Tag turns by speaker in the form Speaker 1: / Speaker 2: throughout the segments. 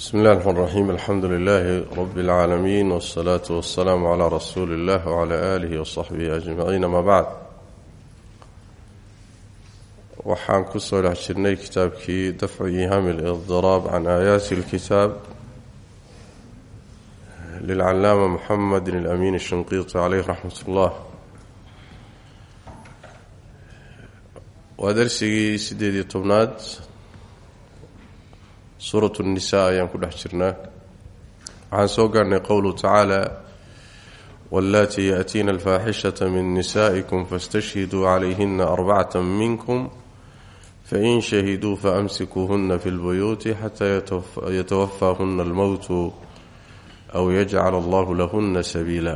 Speaker 1: bsmi اllahi الرحmn الرaxيim alxamdu lilahi rb اlcaalamiin wالsalaaةu waالsalaamu عlى rasuuli اllah wعlى alihi وصaxbihi ajmaciin ama bacd waxaan kusoo dhex jirnay kitaabkii dafcu ihaami اlإضiraab can aayaati اlkitaab lilcalaama muxamedi اlamin الshinqiiti caleyh raxmat اllah waa darsigii sideed iyo tobnaad suurat nisa ayaan ku dhex jirnaa. Waxaan soo gaarhnay qowluhu tacaala wallatii yaatiina alfaaxishata min nisa'ikum fastashhiduu calayhina arbacata minkum fain shahiduu faamsikuuhuna fi lbuyuuti xataa yatawafaahuna almowtu aw yajcala allahu lahuna sabiila.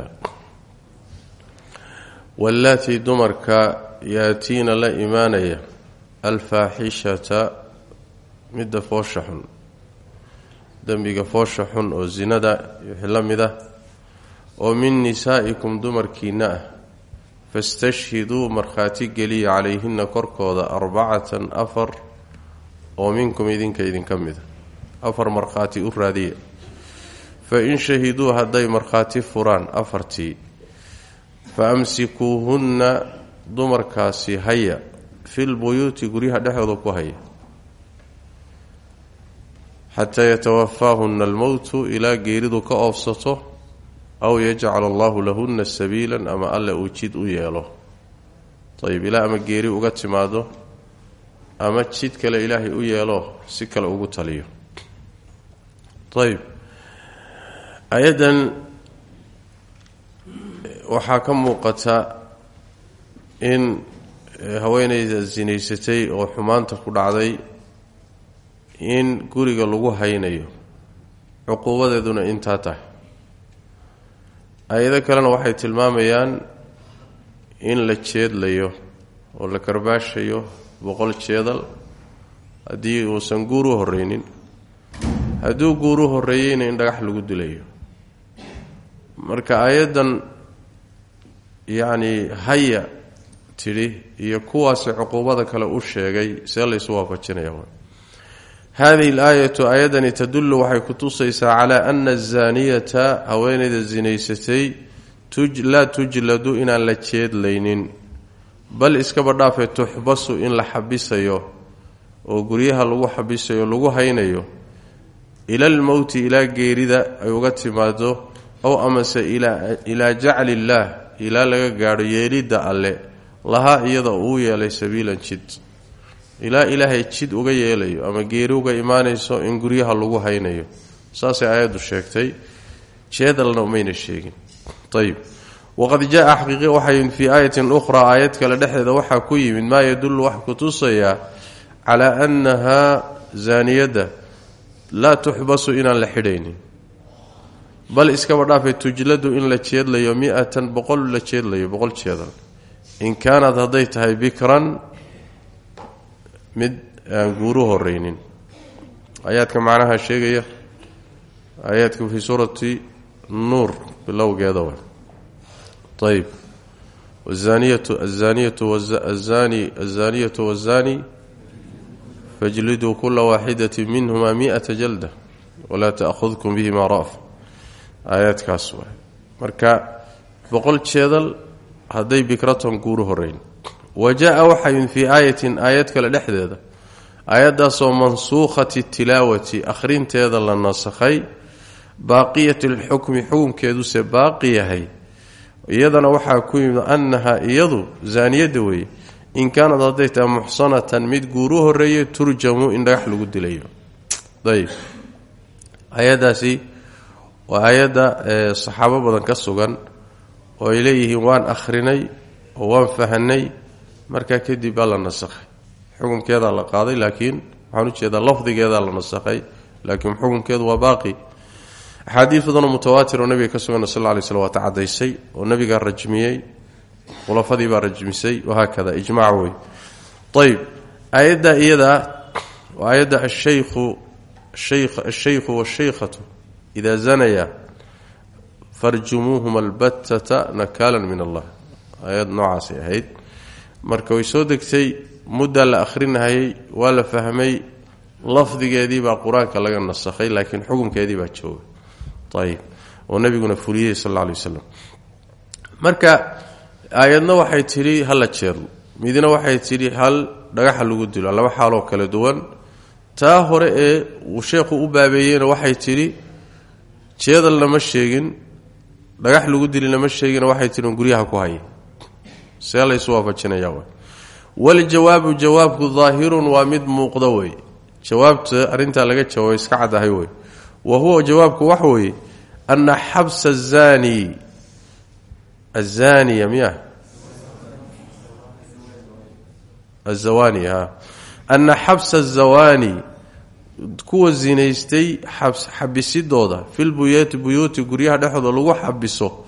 Speaker 1: Wallaatii dumarka yaatiina la imaanaya alfaaxishata midda foosha xun dembiga foosha xun oo sinada wixii la ah oo min nisaa'ikum dumarkiinna ah fastashhiduu markhaati geliya calayhina korkooda arbacatan afar oo minkum idinka idinka mida afar markhaati u raadiya fa in shahiduu hadday markhaati furaan afartii fa amsikuuhunna dumarkaasi haya fil buyuuti guryaha dhexdooda ku haya xataa yatawafaahuna almowtu ilaa geeridu ka oofsato aw yajcal allahu lahuna sabiilan ama alle uu jid u yeelo. Ayib ilaa ama geeri uga timaado ama jid kale ilaahay u yeelo si kale ugu taliyo. Ayib ayaddan waxaa ka muuqata in haweeneyda sinaysatay oo xumaanta ku dhacday in guriga lagu haynayo cuquubadeeduna intaa tahay. Ayado kalena waxay tilmaamayaan in la jeedlayo oo la karbaashayo boqol jeedal haddii uusan guur u horreynin. Hadduu guur u horreeyeyna in dhagax lagu dilayo. Marka ayaddan yacni haya tidhi iyo kuwaasi cuquubada kale u sheegay see laysu waafajinaya hadihi alaayatu aayadani tadullu waxay ku tusaysaa calaa ana azaaniyata haweeneyda sinaysatay laa tujladu inaan la jeedlaynin. Bal iskaba dhaafee tuxbasu in la xabisayo oo guryaha lagu xabisayo lagu haynayo ila almowti ilaa geerida ay uga timaado ow amase ilaa jacli illaah ilaa laga gaadho yeelidda alle lahaa iyada uu yeelay sabiilan jid ilaa ilaahay jid uga yeelayo ama geeri uga imaanayso in guryaha lagu haynayo. Saasay aayaddu sheegtay. Jeedalna umayna sheegin. Ayib waqad jaa xaqiiqi waxay fii aayatin ukhraa. Aayad kale dhexdeeda waxaa ku yimid maa yadullu waxa ku tusayaa calaa annahaa zaaniyadda laa tuxbasu inaan la xidhaynin. Bal iskaba dhaafay tujladu in la jeedlayo mi-atan boqol la jeedlayo boqol jeedal. In kaanad hadday bikran mid aan guuru horeynin aayaadka macnaha sheegaya aayaadka fii suurati nuur bilowgeeda wa ayib azaniyatu azaniyatu azani azaniyatu waazani fajliduu kula waaxidati minhuma miata jalda walaa taأkhudkum bihima ra'f aayaadkaas marka boqol jeedal hadday bikraton guuru horeyn wa jaa waxaa yimid fii aayatin aayad kale dhexdeeda aayaddaasoo mansuukhati tilaawati akhrinteeda la nasakhay baaqiyati lxukmi xukunkeeduse baaqi yahay iyadana waxaa ku yimid annahaa iyadu zaaniyadda weeye in kaanad hadday tahay muxsanatan mid guuru horeeye turjamu in dhagax lagu dilayo ayb aayaddaasi waa aayadda saxaabo badan ka sugan oo ay leeyihiin waan akhrinay oo waan fahanay markaa kadib baa la nasakhay. Xukunkeedaa la qaaday laakiin waxaan u jeedaa lafdigeedaa la nasakhay laakiin xukunkeedu waa baaqi. Axaadiis badanoo oo nabiga ka sugan sal lay sl waata cadaysay oo nabigaa rajmiyey khulafadii baa rajmisay wahaakada ijmac wey ayb aayadda iyadaa waa aayadda ashaykhu ashaykhu washaykhatu idaa zanaya farjumuuhuma albatata nakaalan min allah. Aayad noocaasay ahayd marka way soo degtay muddaa la akhrinahayay waa la fahmay lafdigeedii baa qur'aanka laga nasakhay laakiin xukumkeedii baa jooga. Ayib oo nabiguna fuliyey sal alla alay marka aayadna waxay tidhi hala jeerlo midna waxay tidhi hal dhagaxa lagu dilo laba xaaloo kala duwan. Taa hore ee uu sheekhu u baabeeyeyna waxay tidhi jeedal lama sheegin dhagax lagu dili lama sheegina waxay tidhi guryaha ku haya see laysu waafajinaya w waljawaabu jawaabku daahirun waa mid muuqda wey. Jawaabta arrintaa laga jawaabo iska caddahay wey. Wa huwa jawaabku waxa weeye ana xabsa azani azaniya miya azawani ha ana xabsa azawani kuwa zinaystay xabisidooda. Filbuyuuti buyuuti guryaha dhexdooda lagu xabiso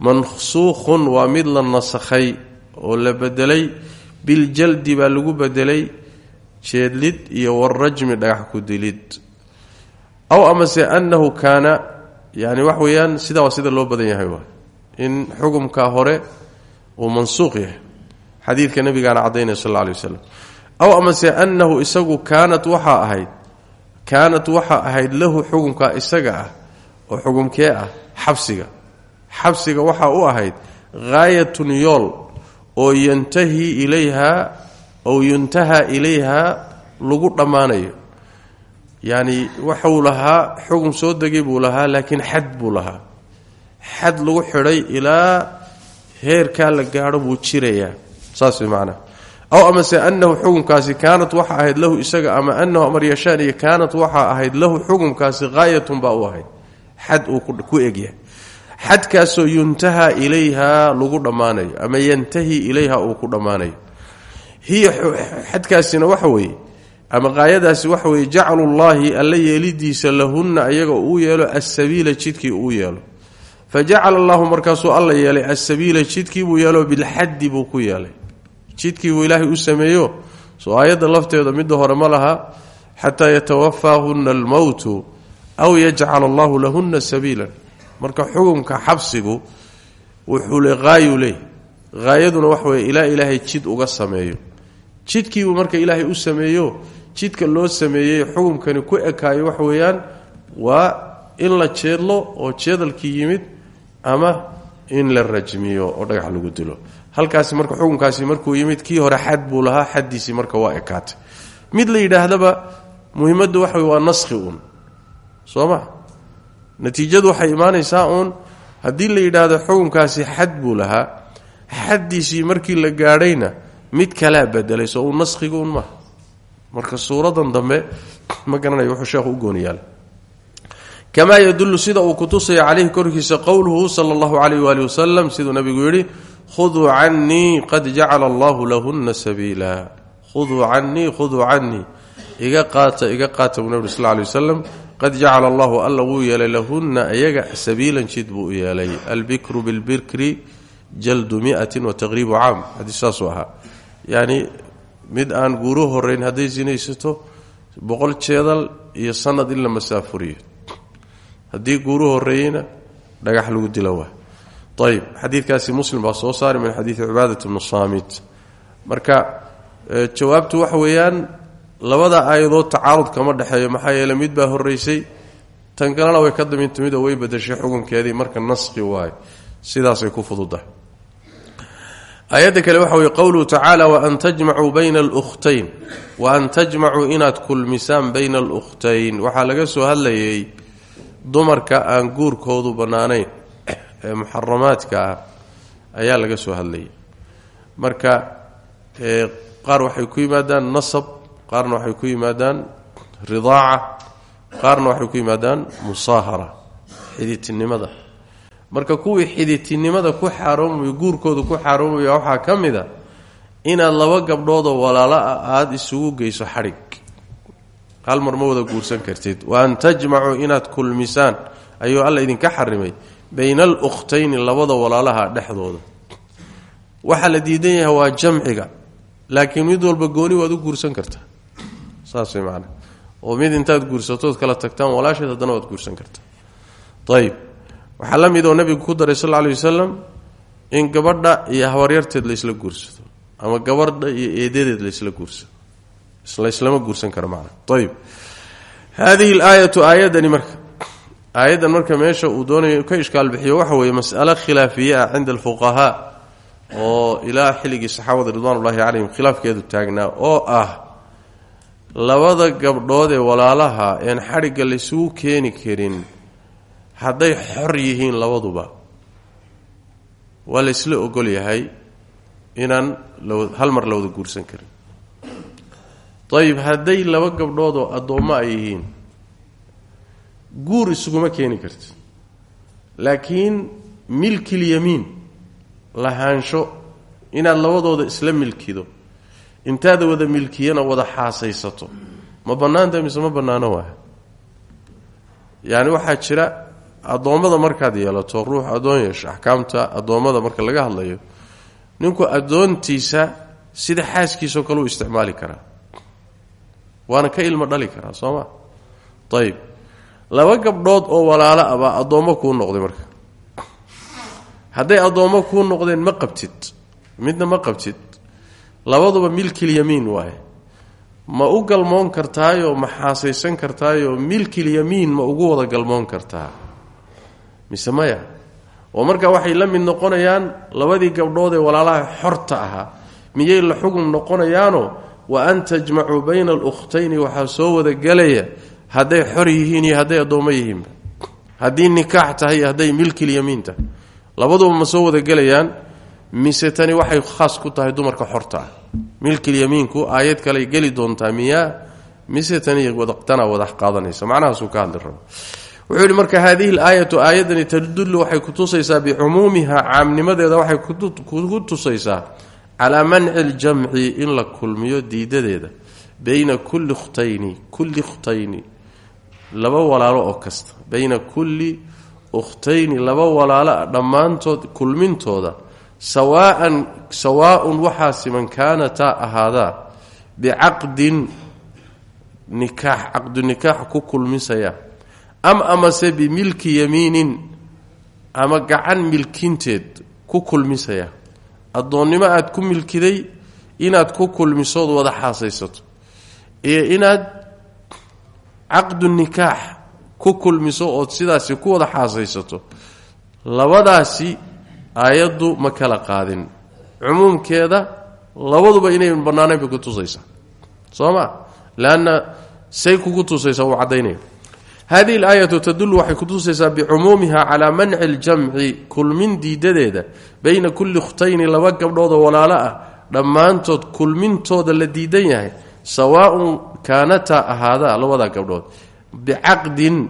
Speaker 1: mansuukhun waa mid la nasakhay oo la bedelay. Biljaldi baa lagu bedelay jeedlid iyo warajmi dhagax ku dilid. Aw amase annahu kaana yani wax weeyaan sidaa waa sida loo badan yahay waa in xukumka hore uu mansuuq yahay. Xadiidka nabigaana caddaynaya sal alla alay wasalam aw amase annahu isagu kaanat waxaa ahayd kaanat waxaa ahayd lahu xukumka isaga ah oo xukumkee ah xabsiga xabsiga waxaa u ahayd haayatun yool oo yantahi ilayha ow yuntaha ilayha lagu dhammaanayo. Yacni waxuu lahaa xukun soo degay buu lahaa laakiin xad buu lahaa. Xad lagu xidhay ilaa heerkaa la gaadho buu jirayaa. Saas way macnaha aw amase annahu xukunkaasi kaanat waxa ahayd lahu isaga ama anahu amar yashaan iyo kaanat waxaa ahayd lahu xukunkaasi haayatun baa u ahayd. Xad uu ku egyahay xadkaasoo yuntaha ilayha lagu dhammaanayo ama yantahi ilayha uu ku dhammaanayo hiya xadkaasina waxa weeye ama qaayadaasi waxa weeye jaclu llaahi alla yeelidiisa lahunna ayaga uu yeelo asabiila jidkii uu yeelo. Fa jacala allahu markaasuu alla yeelay asabiila jidkii buu yeelo bilxaddi buu ku yeelay. Jidkii buu ilaahay u sameeyo soo aayadda lafteeda midda hore ma laha xataa yatawafaahunna almowtu aw yajcala allahu lahunna sabiilan marka xukumka xabsigu wuxuu le haayu leey haayaduna waxa weye ilaa ilaahay jid uga sameeyo. Jidkiibuu marka ilaahay u sameeyo jidka loo sameeyey xukumkani ku ekaayo waxa weeyaan waa in la jeedlo oo jeedalkii yimid ama in la rajmiyo oo dhagax lagu dilo. Halkaasi marka xukunkaasi markuu yimid kii hore xad buu lahaa xaddiisii marka waa ekaatay. Mid la yidhaahdaba muhimaddu waxa wey waa naskhi uun. Soo ma natiijadu waxay imaanaysaa uun haddii la yidhaahdo xukunkaasi xad buu lahaa xaddiisii markii la gaadhayna mid kalaa bedelay soo uu naskhiga un marka suuradan dambe ma garanayo wuxuu sheekhu u gooniyaala kamaa yadullu sida uu kutusaya caleyhi korkiisa qowluhu sala allahu calayh waali wasalam siduu nabigu yidhi khuduu cannii qad jacala allahu lahunna sabiila khuduu cannii khuduu cannii. Iga qaata iga qaata buu nabig sal alay wasalam qad jacala allahu alla wuu yeelay lahunna ayaga sabiilan jid buu yeelay. Albikru bilbikri jaldu miatin wa taqriibu caam. Xadiis saasuu ahaa. Yacni mid aan guuru horeyn hadday sinaysato boqol jeedal iyo sanad in la masaafuriyo. Haddii guuru horeeyeyna dhagax lagu dilo waa. Ayb xadiidkaasi muslim baa soo saaray min xadiidi cibaadat bnu saamit. Marka jawaabtu waxa weeyaan labada aayadood tacaarud kama dhexeeyo maxaa yeele mid baa horeysay tan kalena way ka damintimid oo way badashay xukunkeedii marka naskhi waayo sidaasay ku fududahay. Aayadda kale waxa weye qowluhu tacaala waan tajmacuu bayna alukhtayn wa an tajmacuu inaad kulmisaan bayna alukhtayn. Waxaa laga soo hadlayay dumarka aan guurkoodu bannaanayn ee muxaramaadka ah ayaa laga soo hadlayay. Marka qaar waxay ku yimaadaan nasab qaarna waxay ku yimaadaan ridaaca qaarna waxay ku yimaadaan musaahara xiditinimada marka kuwii xiditinimada ku xaaroomayo guurkooda ku xaaroomayo waxaa ka mid a inaad laba gabdhoodoo walaalo ah aada isugu geyso xadhig. Hal mar ma wada guursan kartid. Wa an tajmacuu inaad kulmisaan. Ayuu alla idinka xarimay. Bayna alukhtayni labada walaalaha dhexdooda. Waxaa la diidan yahay waa jamciga. Laakiin mid walba gooni waad u guursan kartaa saas way macana oo mid intaad guursatood kala tagtaan walaasheed haddana waad guursan kartaa ayib waxaa la mid oo nabigu ku daray sal alay wasalam in gabadha iyo habaryarteed laysla guursado ama gabadha iyo eedadeed laysla guursado islama guursan karo macna. Ayib haadihi alaayatu aayadani marka aayaddan marka meesha uu doonayo ka ishkaal bixiyo waxa weeye mas'alo khilaafiye ah cinda alfuqahaa oo ilaa xilligii saxaabada ridwaanullahi calayhim khilaafkeedu taagnaa oo ah labada gabdhood ee walaalaha een xadhigga laysugu keeni karin hadday xor yihiin labaduba waa la ysla ogol yahay inaan hal mar la wada guursan karin. Ayib hadday laba gabdhood oo addoommo ay yihiin guur isuguma keeni karti. Laakiin milkilyamiin lahaansho inaad labadooda isla milkido intaada wada milkiyana wada xaasaysato. Ma bannaanta mise ma bannaano waay yacni waxaa jira addoommada markaad yeelato ruux addoon yeesho axkaamta addoommada marka laga hadlayo ninku addoontiisa sida xaaskiisao kale u isticmaali karaa. Waana ka ilmo dhali karaa soo ma? Ayib laba gabdhood oo walaalo ah baa addoommo kuu noqday marka. Hadday addoommo kuu noqdeen ma qabtid. Midna ma qabtid labaduba milkilyamiin waaye. Ma u galmoon kartaayoo ma xaasaysan kartaayoo milkilyamiin ma ugu wada galmoon kartaa. Mise maya oo markaa waxay la mid noqonayaan labadii gabdhood ee walaalaha xorta ahaa miyay la xugum noqonayaanoo wa an tajmacuu bayna alukhtayni waxaa soo wada gelaya hadday xor yihiin iyo hadday addoommo yihiinba haddii nikaax tahay iyo hadday milkilyamiin labaduba ma soo wada gelayaan mise tani waxay khaas ku tahay dumarka xorta ah milkilyamiinku aayad kaley geli doontaa miyaa? Mise tani tana wada qaadanaysa macnahaasuu ka hadli wuxuu yidhi marka haadihi alaayatu aayaddani tadullu waxay kutusaysaa bicumuumiha caamnimadeeda waxay kugu tusaysaa calaa manci ljamci in la kulmiyo diidadeeda bayna kulli ukhtayni kulli ukhtayni laba walaalo oo kasta bayna kulli ukhtayni laba walaalo dhammaantood kulmintooda sawaaan sawaaun waxaa siman kaanataa ahaadaa bicaqdin nikaax caqdu nikaax ku kulmisaya. Am amase bimilki yamiinin ama gacan milkinteed ku kulmisaya. Addoonnimo aad ku milkiday inaad ku kulmisood wada xaasaysato. Iyo inaad caqdu nikaax ku kulmiso ood sidaasi ku wada xaasaysato. Labadaasi aayaddu ma kala qaadin. Cumuumkeeda labaduba inayn bannaanayn bay ku tusaysaa. Soo ma say kugu tusaysaa uu caddaynaya. Hadihi alaayatu tadullu waxay kutusaysaa bicumuumiha calaa manci ljamci kulmin diidadeeda bayna kulli ukhtayni laba gabdhoodoo walaalo ah. Dhammaantood kulmintooda la diidan yahay sawaaun kaanataa ahaadaa labadaa gabdhood. Bicaqdin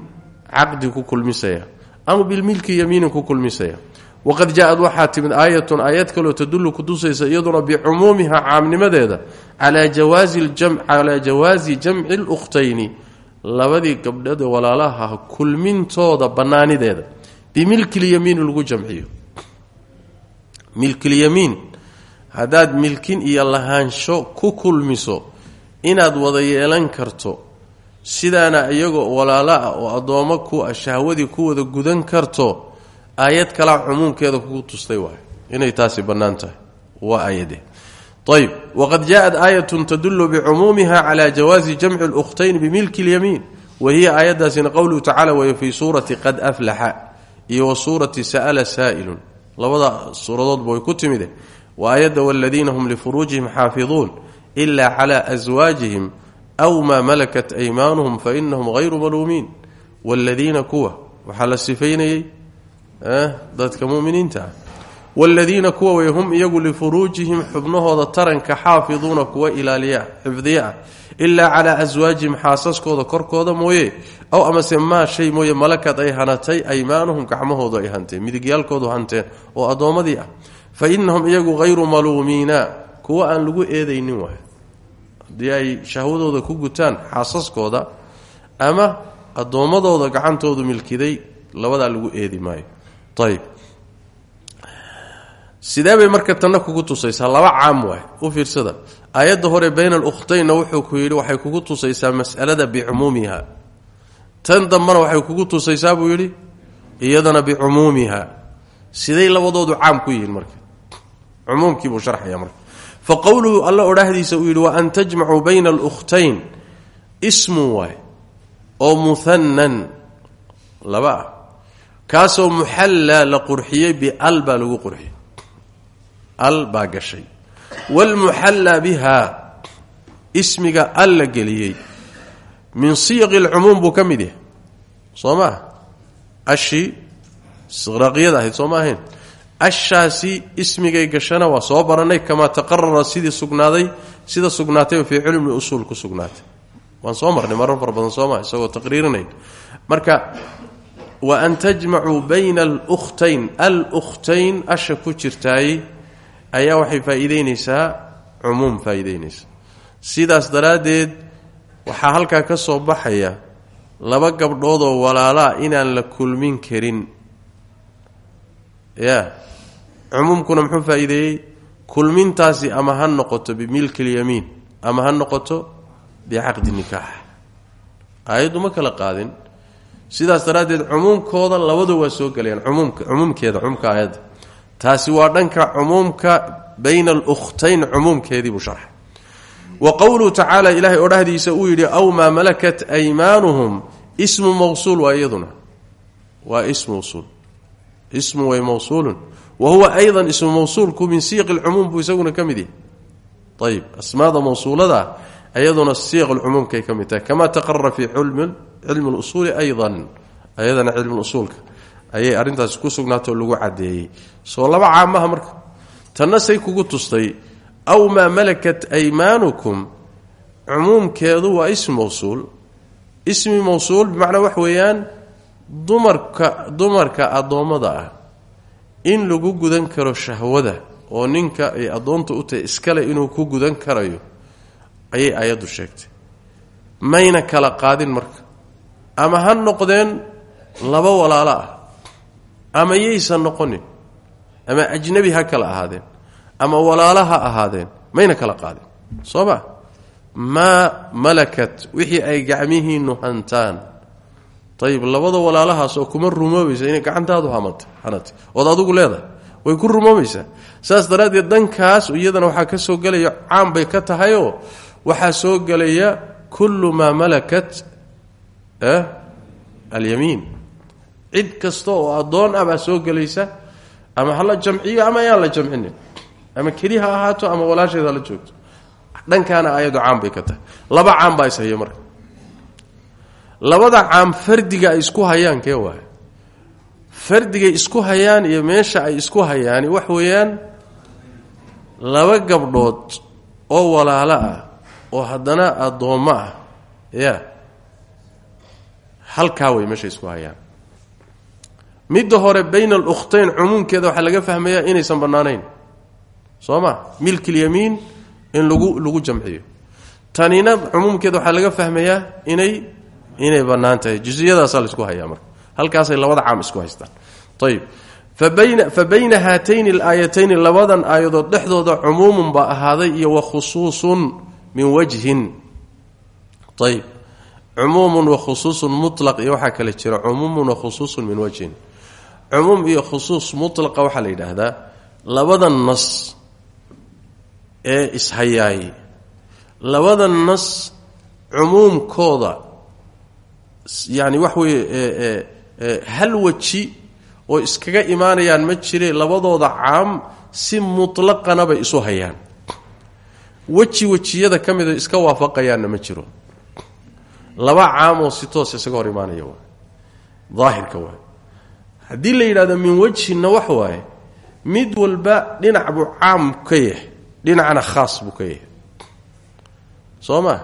Speaker 1: caqdi ku kulmisaya. Ama bilmilki yamiinin ku kulmisaya waqad jaa-ad waxaa timid aayatun aayad kaloo tadullu kutusaysa iyaduna bicumuumiha caamnimadeeda calaa jawaazi jamci lukhtayni labadii gabdhade walaalaha kulmintooda bannaanideeda bimilkilyamiini lagu jamciyo milkilyamiin haddaad milkin iyo lahaansho ku kulmiso inaad wada yeelan karto sidaana iyagoo walaalo oo addoommo ku ah shahwadii ku wada gudan karto aayad kalaa cumuumkeeda kugu tustay waay inay taasi bannaan tahay waa aayade ayb waqad jaaءat aayatun tadulu bicumuumiha cala jawaazi jamci اlkhtayn bimilki اlyamiin wa hiya aayaddaasina qowluhu tacala way fii suurati qad aflaxa iyo wa suurati sa'la saa'ilun labada suuradoodba way ku timide wa aayadda waladiina hum lifuruujihim xaafiduun ila cla aswaajihim aw maa malakat aymaanuhum fainahum hayru maluumiin wladiina kuwa waxaa la sifaynayey dadka muminiinta. Ah wladiina kuwa way hum iyagu lifuruujihim xubnahooda taranka xaafiduuna kuwa ilaaliya xifdiya ah ilaa calaa aswaajihim xaasaskooda korkooda mooye aw amase maa shay mooye malakad ay hanatay aymaanuhum gacmahoodu ay hanteen midigyaalkoodu hanteen oo addoommadii ah. Fa inahum iyagu hayru maluumiina kuwa aan lagu eedaynin waay. Haddii ay ku gutaan xaasaskooda ama addoommadooda gacantoodu milkiday labadaa lagu eedi maayo ayb sidee marka tanna kugu tusaysaa? Laba caam waay. U fiirsada. Aayadda hore bayna alukhtayna wuxuu ku yidhi waxay kugu tusaysaa mas'alada bicumuumiha tan dambana waxay kugu tusaysaa buu yidhi iyadana bicumuumiha siday labadoodu caam ku yihiin marka. Cumuumkiibuu sharxaya marka. Fa qowluhu alla odhahdiisa uu yidhi wa an tajmacuu bayna alukhtayn. Ismun waay. Oo muhanan laba kaasoo muxallaa la qurxiyey bial baa lagu qurxiyey. Al baa gashay. Waalmuxallaa bihaa ismiga al la min siyaqi alcumuum buu ka mid yahay. Soo maa ashii istiqraaqiyada ahayd soo ma ahayn? Ismigay gashana waa soo barannay kamaa taqarara sidii sugnaaday sida sugnaatay fii cilmi ku sugnaatay. Waan soo marnay marar fara badan sooma isagoo taqriirinayn. Marka wa an tajmacuu bayna alukhtayn alukhtayn asha ku jirtaay ayaa waxay faa'iideynaysaa cumuum faa'iideynaysa. Sidaas daraaddeed waxaa halkaa ka soo baxaya laba gabdhoodoo walaalaa inaan la kulmin karin. Ya cumuumkuna muxuu faa'iideeyey? Kulmintaasi ama ha noqoto bimilki lyamiin ama ha noqoto bicaqdi nikaax. Aayaddu ma kala qaadin sidaas daraaddeed cumuumkooda labadu waa soo gelayaan cumuumka cumuumkeeda cumuumka aayadda taasi waa dhanka cumuumka bayna alukhtayn cumuumkeedii buu sharxay. Wa qowluhu tacaala ilaahay odhahdiisa uu yidhi aw maa malakat aymaanuhum? Ismu mawsuul waa iyaduna. Waa ismu mawsuul. Ismu way mawsuulun. Wa huwa aydan ismu mawsuulku min siiqi lcumuum buu isaguna ka mid asmaada mawsuulada ayaduna siiq lcumuumkay ka mid tahay. Kama taqarara fii cilmi lusuuli aydan ayadana cilmi usuulka ayay arrintaasi ku sugnaatoo lagu cadeeyey soo laba caamaha marka tanna say kugu tustay aw maa malakat aymaanukum cumuumkeedu waa ismi mawsuul ismi mawsuul bimacnaa wax weeyaan dumarka dumarka addoommada ah. In lagu gudan karo shahwada oo ninka ay addoonta u tahay iskale inuu ku gudan karayo ayay ayaddu sheegtay. Mayna kala qaadin marka ama ha noqdeen laba walaalo ah. Ama yaysan noqonin. Ama ajnabi ha kala ahaadeen. Ama walaalo ha ahaadeen. Mayna kala qaadin. Soo ma? Maa malakat wixii ay gacmihiinnu hantaan. Ayib labada walaalahaas oo kuma rumoobaysa inay gacantaadu hanatay ood adigu leedahay? Way ku rumoobaysaa saas daraaddeed dhankaas iyadana waxaa ka soo gelaya caan bay ka tahayoo waxaa soo gelaya kullu maa malakat alyamiin cid kasta oo addoon ah baa soo gelaysa ama hala jamciyo ama ayaan la jamcinin. Ama keli ha ahaato ama walaasheed hala joogto. Dhankaana ayadu caan bay ka tahay. Laba caan baa ishaya marka. Labada caam fardiga ay isku hayaan kee waay fardigay isku hayaan iyo meesha ay isku hayaani wax weeyaan laba gabdhood oo walaalo ah oo haddana addoommo ah ya halkaa way meesha isku hayaan midda hore bayna alukhtayn cumuumkeeda waxaa laga fahmayaa inaysan bannaanayn. Soo ma? Milkilyamiin in lagu lagu jamciyo. Tanina cumuumkeeda waxaa laga fahmayaa inay inay bannaan tahay. Jusiyadaasaa la isku hayaa marka. Halkaasay labada caam isku haystaan. Ayib fa bayna haatayni alaayatayni labadan aayadood dhexdooda cumuumun baa ahaaday iyo wa khusuusun min wajhin. Ayib cumuumun wa khusuusun mutlaq iyo waxaa kale jira cumuumun wa khusuusun min wajhin. Cumuum iyo khusuus mutlaqa waxaa la yidhaahdaa labada nas ee ishayaay. Labada nas cumuumkooda yani wax weeye hal weji oo iskaga imaanayaan ma jire labadooda caam si mutlaqana bay isu hayaan. Weji wejiyada ka mid iska waafaqayaanna ma jiro laba caam oo si toos isaga hor imaanaya waa daahirka waay. Haddii la yidhahdo min wejhinna wax waaye mid walba dhinac buu caam ka yahay dhinacna khaas buu ka yahay. Soo ma?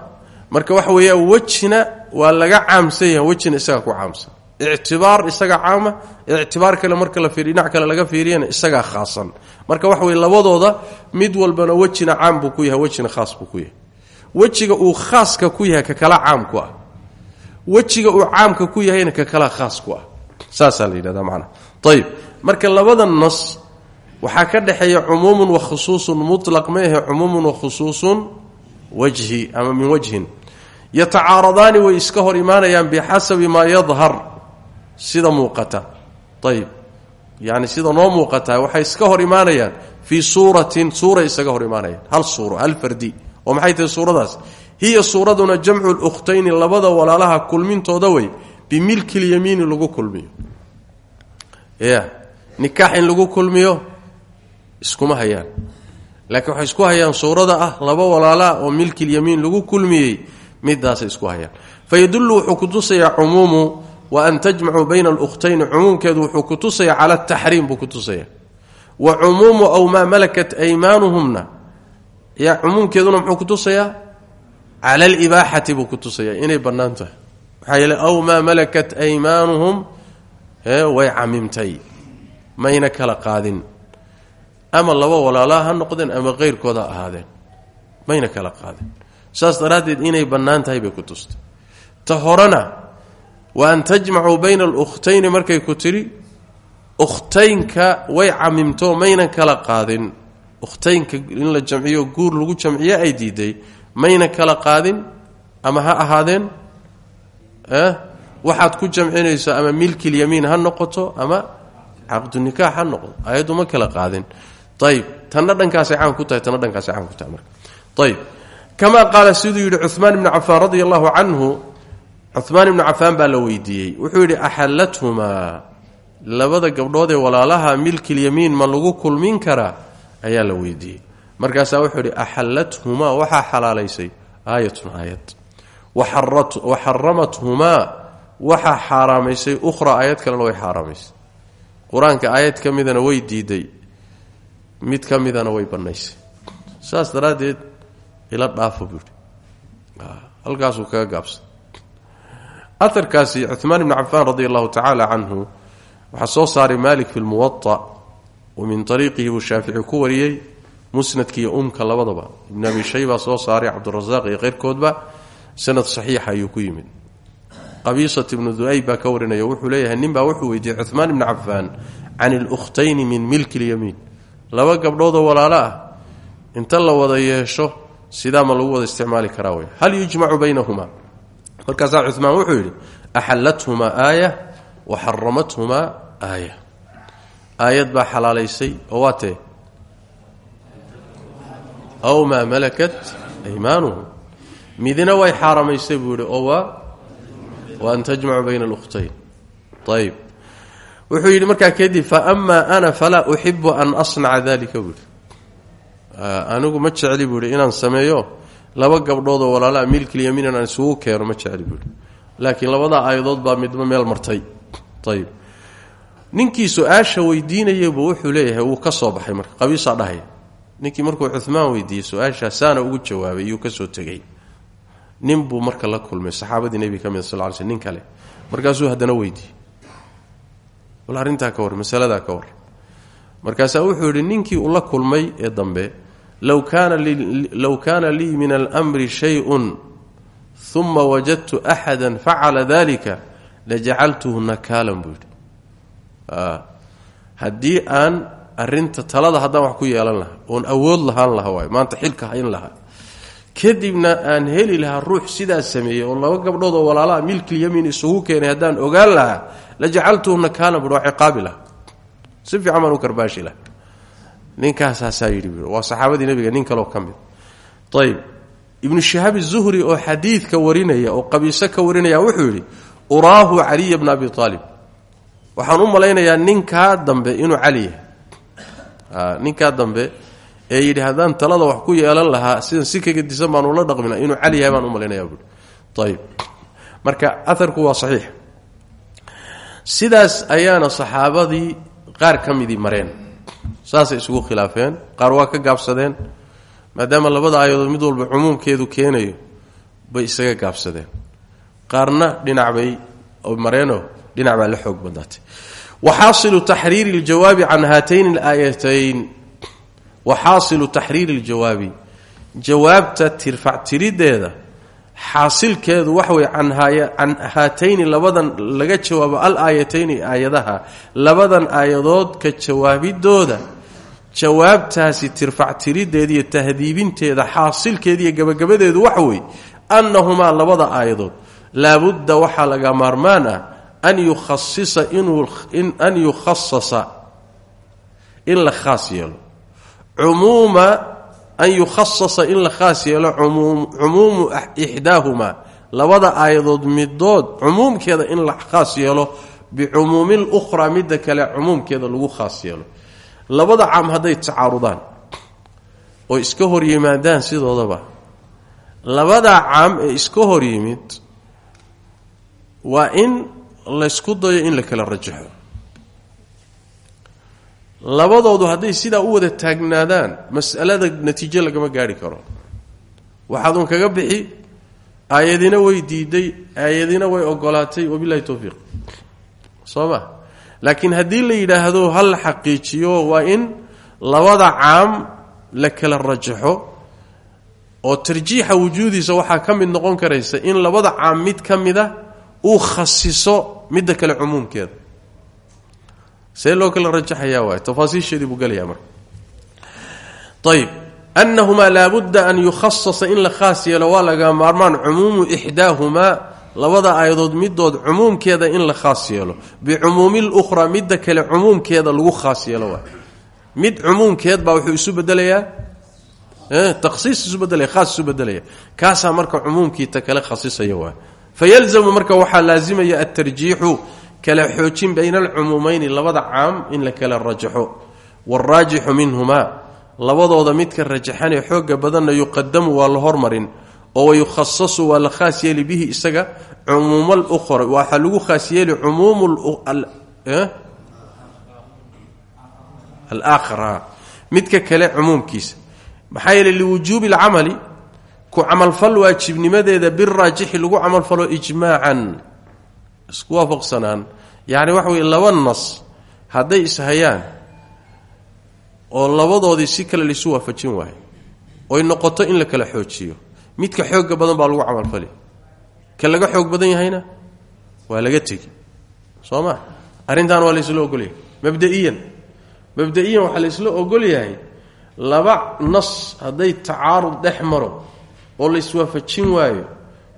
Speaker 1: Marka waxa weeya wejina waa laga caamsan yahay wejina isaga ku caamsan. Ictibaar isaga caama ictibaar kale marka la fiiriy dhinac kale laga fiiriyana isagaa khaasan. Marka waxa weye labadooda mid walbana wejina caam buu ku yahay wejina khaas buu ku yahay. Wejiga uu khaaska ku yahay ka kala caam ku ah wejiga uu caamka ku yahayna ka kala khaas ku ah. Saasaa la yidhahda macnaha ayib marka labada nas waxaa ka dhexeeya cumuumun wa khusuusun mutlaq ma ahe cumuumun wa khusuusun wajhi ama min wajhin. Yatacaaradaani way iska hor imaanayaan bixasabi maa yadhar. Sida muuqata. Ayib yani sida noo muuqataa waxay iska hor imaanayaan fii suuratin suura isaga hor imaanayaan. Hal suuro hal fardi. Oo maxay tahay suuradaas hiya suuraduna jamcu lukhtayni labada walaalaha kulmintooda wey bimilkilyamiini lagu kulmiyo. Ya nikaax in lagu kulmiyo iskuma hayaan. Laakiin waxay isku hayaan suurada ah laba walaalaa oo milkilyamiin lagu kulmiyey midaasay isku hayaan. Fayadullu wuxuu kutusayaa cumuumu wa an tajmacuu bayna alukhtayni cumuumkeedu wuxuu kutusayaa cala ataxriim buu kutusaya wa cumuumu aw maa malakat aymaanuhumna. Ya cumuumkeeduna muxuu kutusayaa cala alibaaxati buu kutusayaa inay bannaan tahay. Maxaa yeele aw maa malakat aymaanuhum way camimtay mayna kala qaadin. Ama laba walaalaa ha noqdeen ama keyrkooda ha ahaadeen mayna kala qaadin. Saas daraaddeed inay bannaan tahay bay ku tustay ta horena wa an tajmacuu bayna alukhtayni markay ku tidhi ukhtaynka way camimto maynan kala qaadin. Ukhtaynka in la jamciyo guur lagu jamciyo ay diiday mayna kala qaadin ama ha ahaadeen waxaad ku jamcinayso ama milkilyamiin ha noqoto ama caqdunikaax ha noqdo. Ayaddu ma kala qaadin. Ayb tanna dhankaasay caan ku tahay tanna dhankaasay caan ku tahay marka. Ayb kamaa qaala siduu yidhi cumaan ibnu cafaan radia allahu canhu cumaan baa la weydiiyey. Wuxuu yidhi axallathumaa labada gabdhood ee walaalaha milkilyamiin ma lagu kulmin karaa? Ayaa la weydiiyey markaasaa wuxuu yidhi axallathumaa waxaa xalaalaysay aayatun aayad. Wa xaramathumaa waxaa xaaraamaysay ukhraa aayad kalena way xaaraamaysay. Qur'aanka aayad ka midana way diiday mid ka way bannaysay. Saas daraaddeed ila dhaafo buu yidhi. Halkaasuu kaga gaabsan. Aarkaasi cumaan ibni cafaan radi allahu tacaala canhu waxaa soo saaray malik fi lmuwaa wa min ariiqihi buu shaafici musnadkiiyo umka labadaba. Ibn abi shayba soo saaray cabdurasaaq iyo keyrkoodba sanad saxiixa ayuu ku yimid. Qabiisat ibnu duayb baa ka warinaya wuxuu leeyahay nin baa wuxuu weydiiyey cumaan ibni cafaan can ilukhtayni min milki lyamiin laba gabdhoodoo walaalo ah inta la wada yeesho sidaa ma lagu wada isticmaali karaa wey hal yujmacu baynahuma? Markaasaa cumaan wuxuu yidhi axallathumaa aaya wa xaramathumaa aaya. Aayad baa xalaalaysay oo aw maa malakat aymaanuhum midina way xaaramaysay buu yidhi oo waa wa an tajmacu bayna alkhtayn ayb wuxuu yidhi markaa ana falaa uxibu an asnaca dalika buu yidhi anigu ma jecli buu inaan sameeyo laba gabdhoodoo walaalaa milkilyamiin inaan isugu keeno ma jecli buu laakiin labadaa aayadood baa midba meel martay ayb ninkii su'aasha weydiinayaba wuxuu leeyahay ka soo baxay marka qabiisaa dhahaya ninkii markuu cumaan weydiiyey su'aashaa ugu jawaabay yuu ka soo tegey nin marka la kulmay saxaabadii nebiga ka mid sal ly sl nin kale. Markaasuu weydiiyey. Bal arrintaa ka war masaladaa ka war. Markaasaa wuxuu yidhi ninkii uu la kulmay ee dambe low kaana lii min almri shayun uma wajadtu axada facala dalika lajacaltuhu nakaalan buu yidhi. Haddii aan arinta talada haddaan wax ku yeelan lahaa oon awood lahaan laha waay maanta xilka hayn lahaa. Kadibna aan heli lahaa ruux sidaas sameeyey oo laba gabdhood oo walaalaha milkilyamiin isugu keenay haddaan ogaan lahaa la jacaltuhu nakaalan bui waa laha si fiican baan u karbaashi laha ninkaasaasaa yidhi waa saxaabadii nebiga nin kaloo ka mid. Ayb ibnu shihaab zuhri oo xadiidka warinaya oo qabiiso ka warinaya wuxuu yidhi uraahu caliya bna abi aalib waxaan u malaynayaa ninkaa dambe inuu cali yahay ninkaa dambe ee yidhi haddaan talada wax ku yeelan lahaa sidan si kaga disan baan ula dhaqmina inuu cali yahay baan u malaynayaa buui ayb marka aarku waa saxiix. Sidaas ayaana saxaabadii qaar ka midii mareen. Saasay isugu khilaafeen qaar waa ka gaabsadeen maadaama labada aayadood mid walba cumuumkeedu keenayo bay isaga gaabsadeen. Qaarna dhinac bay mareenoo dhinac baa la xoog badnaatay waxaasilu taxriiri ljawaabi can haatayn alaayatayn waxaasilu taxriiri ljawaabi jawaabta tirfactirideeda xaasilkeedu waxa weye can haatayni labadan laga jawaabo al aayatayni aayadaha labadan aayadood ka jawaabidooda jawaabtaasi tirfactirideeda iyo tahdiibinteeda xaasilkeeda gabagabadeedu waxa weeye annahumaa labada aayadood laabudda waxaa laga maarmaan ah an yukhasisa inuu an yukhasasa in la khaas yeelo. Cumuuma an yukhasasa in la khaas yeelo cumuumu ixdaahumaa labada aayadood midood cumuumkeeda in la khaas yeelo bicumuumi lukhraa midda kale cumuumkeeda lagu khaas yeelo. Labada caam hadday tacaarudaan oo iska hor yimaadaan sidoodaba labadaa caam ee iska hor yimid waa in laysku dayo in la kala rajaxo. Labadoodu hadday sidaa u wada taagnaadaan mas'alada natiijo lagama gaari karo. Waxaad uun kaga bixi aayadina way diiday aayadina way ogolaatay wabilahi towfiiq soo ma? Laakiin haddii la yidhaahdo ha la xaqiijiyo waa in labada caam la kala rajaxo oo tarjiixa wujuudiisa waxaa ka mid noqon karaysa in labada caam mid ka mida uu khasiso midda kale cumuumkeeda see loo kala rajaxayaa waay. Tafaasiisheedii buu gelayaa marka. Ayb annahumaa laabudda an yukhasasa in la khaas yeelo waa laga maarmaan cumuumu ixdaahumaa labada aayadood midood cumuumkeeda in la khaas yeelo. Bicumuumi lukhraa midda kale cumuumkeeda lagu khaas yeelo waay. Mid cumuumkeed baa wuxuu isu bedelayaa takhsiis isu bedelaya khaas isu bedelaya kaasaa marka cumuumkii ta kale khasisaya waay fayalzamu marka waxaa laazimaya altarjiixu kala xoojin bayna alcumuumeyni labada caam in la kala rajaxo. Waraajixu minhumaa labadooda midka rajaxanee xooga badanna yuqadamu waa la hormarin oo wayukhasasu waa la khaas yeeli bihi isaga cumuumal ukhra waxaa lagu khaas yeeli cumuumu alaakhar midka kale cumuumkiisa. Maxaa ku camalfal waajibnimadeeda biraajixi lagu camalfalo ijmaacan. Isku waafaqsanaan. Yacni waxa weye laba nas hadday ishayaan oo labadoodii si kale laisu waafajin waayo oy noqoto in la kala xoojiyo. Midka xooga badan baa lagu camalfali ka laga xoog badan yahayna waa laga tegi. Soo ma? Arrintan waa laysla ogolyahay. Mabdaiyan. Mabda-iyan waxaa ogol yahay laba nas hadday tacaarud dhex maro oo layswaafajin waayo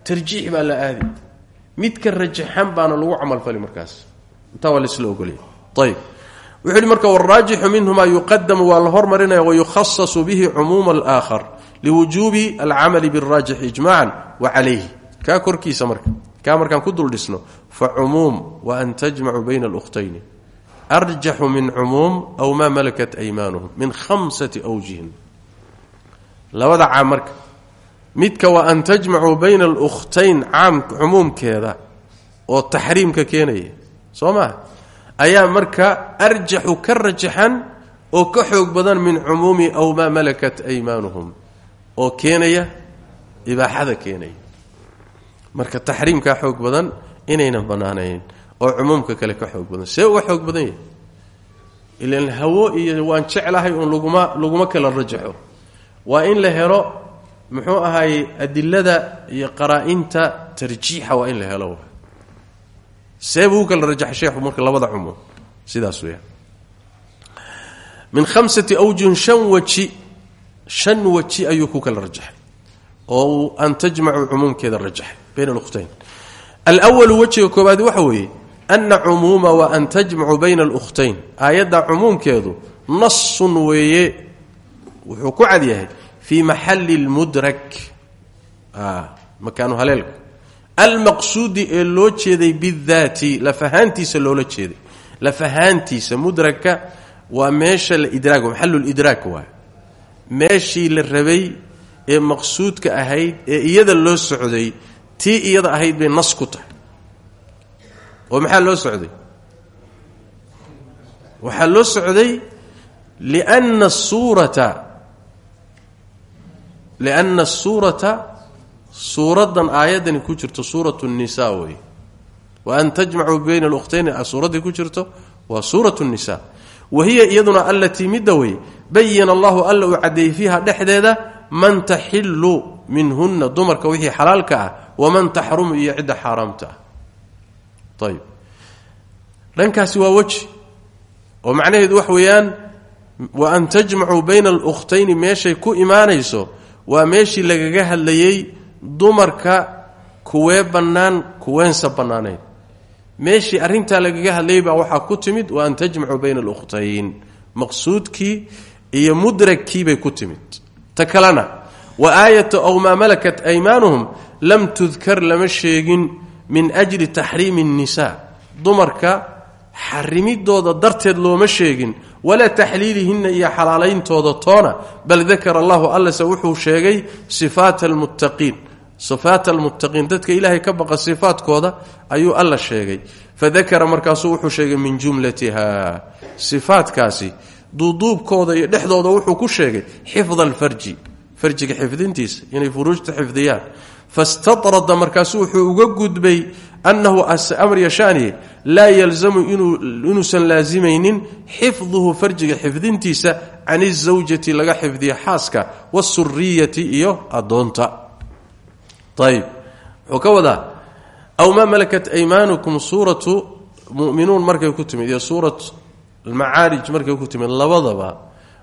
Speaker 1: tarjiix baa la aadi midka rajaxan baana lagu camalfali markaas. Intaa waa laysla ogolyahay ayb wuxuu yihi marka waraajixu minhumaa yuqadamu waa la hormarinaya wayukhasasu bihi cumuuma alaakhar liwujuubi alcamali biraajixi ijmacan wa calayhi. Kaa korkiisa marka kaa markaan ku dul dhisno fa cumuum wa an tajmacu bayna alukhtayni arjaxu min cumuum aw maa malakat aymaanuhum min khamsati awjihin. Labada caam midka waa an tajmacuu bayna alukhtayn caam cumuumkeeda oo taxriimka keenaya. Soo maa ayaa marka arjaxu ka rajaxan oo ka xoog badan min cumuumi aw maa malakat aymaanuhum oo keenaya ibaaxada keenaya. Marka taxriimkaa xoog badan inaynan bannaanayn oo cumuumka kale ka xoog badan. See uga xoog badan yahay? Ilan hawo iyo waan jeclahay uun laguma laguma kala rajaxo. Waa in la helo muxuu ahaayey adilada iyo qaraa-inta tarjiixa waa in la helo. See buu u kala sheekhu marka labada cumuum sidaas weeyaan min khamsati awjun shan waji shan waji ayuu ku kala rajaxay oo uu an tajmacu cumuumkeeda rajaxay bayna alukhtayn. Alwalu wejiga koobaad waxa weeye ana wa an tajmacu bayna alukhtayn. Aayadda cumuumkeedu nasun weeye wuxuu ku cad yahay fii maxali lmudrak makaanu haleelka almaqsuudi ee loo jeeday bidaati lafahaantiisa loola jeeday lafahaantiisa mudraka waa meesha la idraag maxalulidraag waay meeshii la rabay ee maqsuudka ahayd ee iyada loo socday tii iyada ahayd bay nas ku tahay oo maxaa loo socday waxaa loo socday lianna suurata lianna suurata suuraddan aayaddani ku jirto suuratu nnisaa wey wa an tajmacuu bayna alukhtayni suuraddii ku jirto waa suuratu nnisaa wa hiya iyaduna allatii midda wey bayana allahu alla uu caddeeyey fiiha dhexdeeda man taxilu minhunna dumarka wixii xalaalka ah waman taxrumu iyo cidda xaaraamta ah ayb dhankaasi waa weji oo macnaheedu an tajmacuu bayna alukhtayni meeshay ku imaanayso waa meeshii lagaga hadlayey dumarka kuwee bannaan kuweensa bannaanayn meeshii arrintaa lagaga hadlayay baa waxaa ku timid wa an tajmacuu bayna alukhtayn. Maqsuudkii iyo mudrakkiibay ku timid. Ta kalena wa aayatu aw maa malakat aymaanuhum lam tudkar lama sheegin min ajli taxriimi الnisa dumarka xarimidooda darteed looma sheegin. Walaa taxliilihinna iyo xalaalayntooda toona. Bal dakara allahu allase wuxuu sheegay sifaat almuttaqiin. Sifaat almuttaqiin dadka ilaahay ka baqa sifaadkooda ayuu alla sheegay. Fadakara markaasuu wuxuu sheegay min jumlatiha. Sifaadkaasi duuduubkooda iyo dhexdooda wuxuu ku sheegay xifda alfarji. Farjiga xifdintiisa inay furuujta xifdiyaan. Fastadrada markaasu wuxuu uga gudbay annahu amr yashaaniye laa yalzamu inuusan laasimaynin xifduhu farjiga xifdintiisa can izawjati laga xifdiya xaaska wasuriyati iyo adoonta ayb wuxuu ka wadaa aw maa malakat aymaanukum suuratu muminuun markay ku timid iyo suurat almacaarij markay ku timid labadaba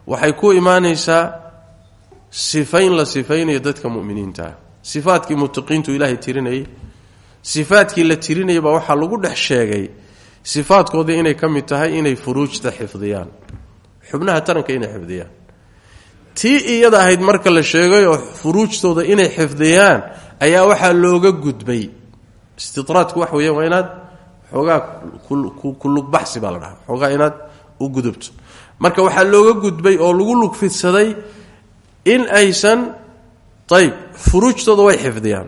Speaker 1: waxay ku imaanaysaa sifayn la sifaynayo dadka muminiintaa sifaadkii mutaqiintu ilaahay sifaadkii la tirinayay baa waxaa lagu dhex sheegay sifaadkoodii inay ka mid tahay inay furuujta xifdiyaan. Xubnaha taranka inay xifdiyaan. Tii iyada ahayd marka la sheegay oo furuujtooda inay xifdiyaan ayaa waxaa looga gudbay. Istidraadku wax weeyaan waa inaad xoogaa kulugbaxsi baa la dhahaa. Xoogaa inaad u gudubto. Marka waxaa looga gudbay oo lagu lugfidsaday in aysan ayb furuujtooda way xifdiyaan.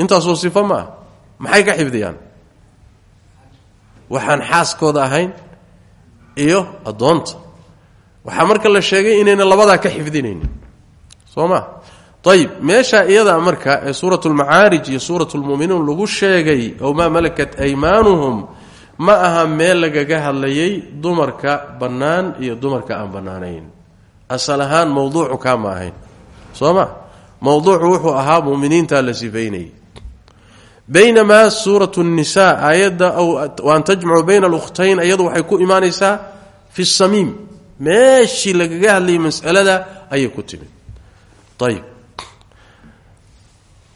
Speaker 1: Intaasoo sifo ma ah maxay ka xifdiyaan? Waxaan xaaskooda ahayn iyo addoonta waxaa marka la sheegay inayna labadaa ka xifdinaynin. Soo ma? Ayib meesha iyada marka ee suurat lmacaarij iyo suurat lmuminuun lagu sheegay ow maa malakat aymaanuhum ma aha meel lagaga hadlayay dumarka bannaan iyo dumarka aan bannaanayn. Asal ahaan mowduucu kaa ahayn. Soo mowduucu wuxuu ahaa muminiintaa la sifaynayay baynamaa suurat nisa aayadda an tajmacu bayna alukhtayn iyadu waxay ku imaanaysaa fi samiim meeshii lagaga hadlayay masalada ayay ku timid ayib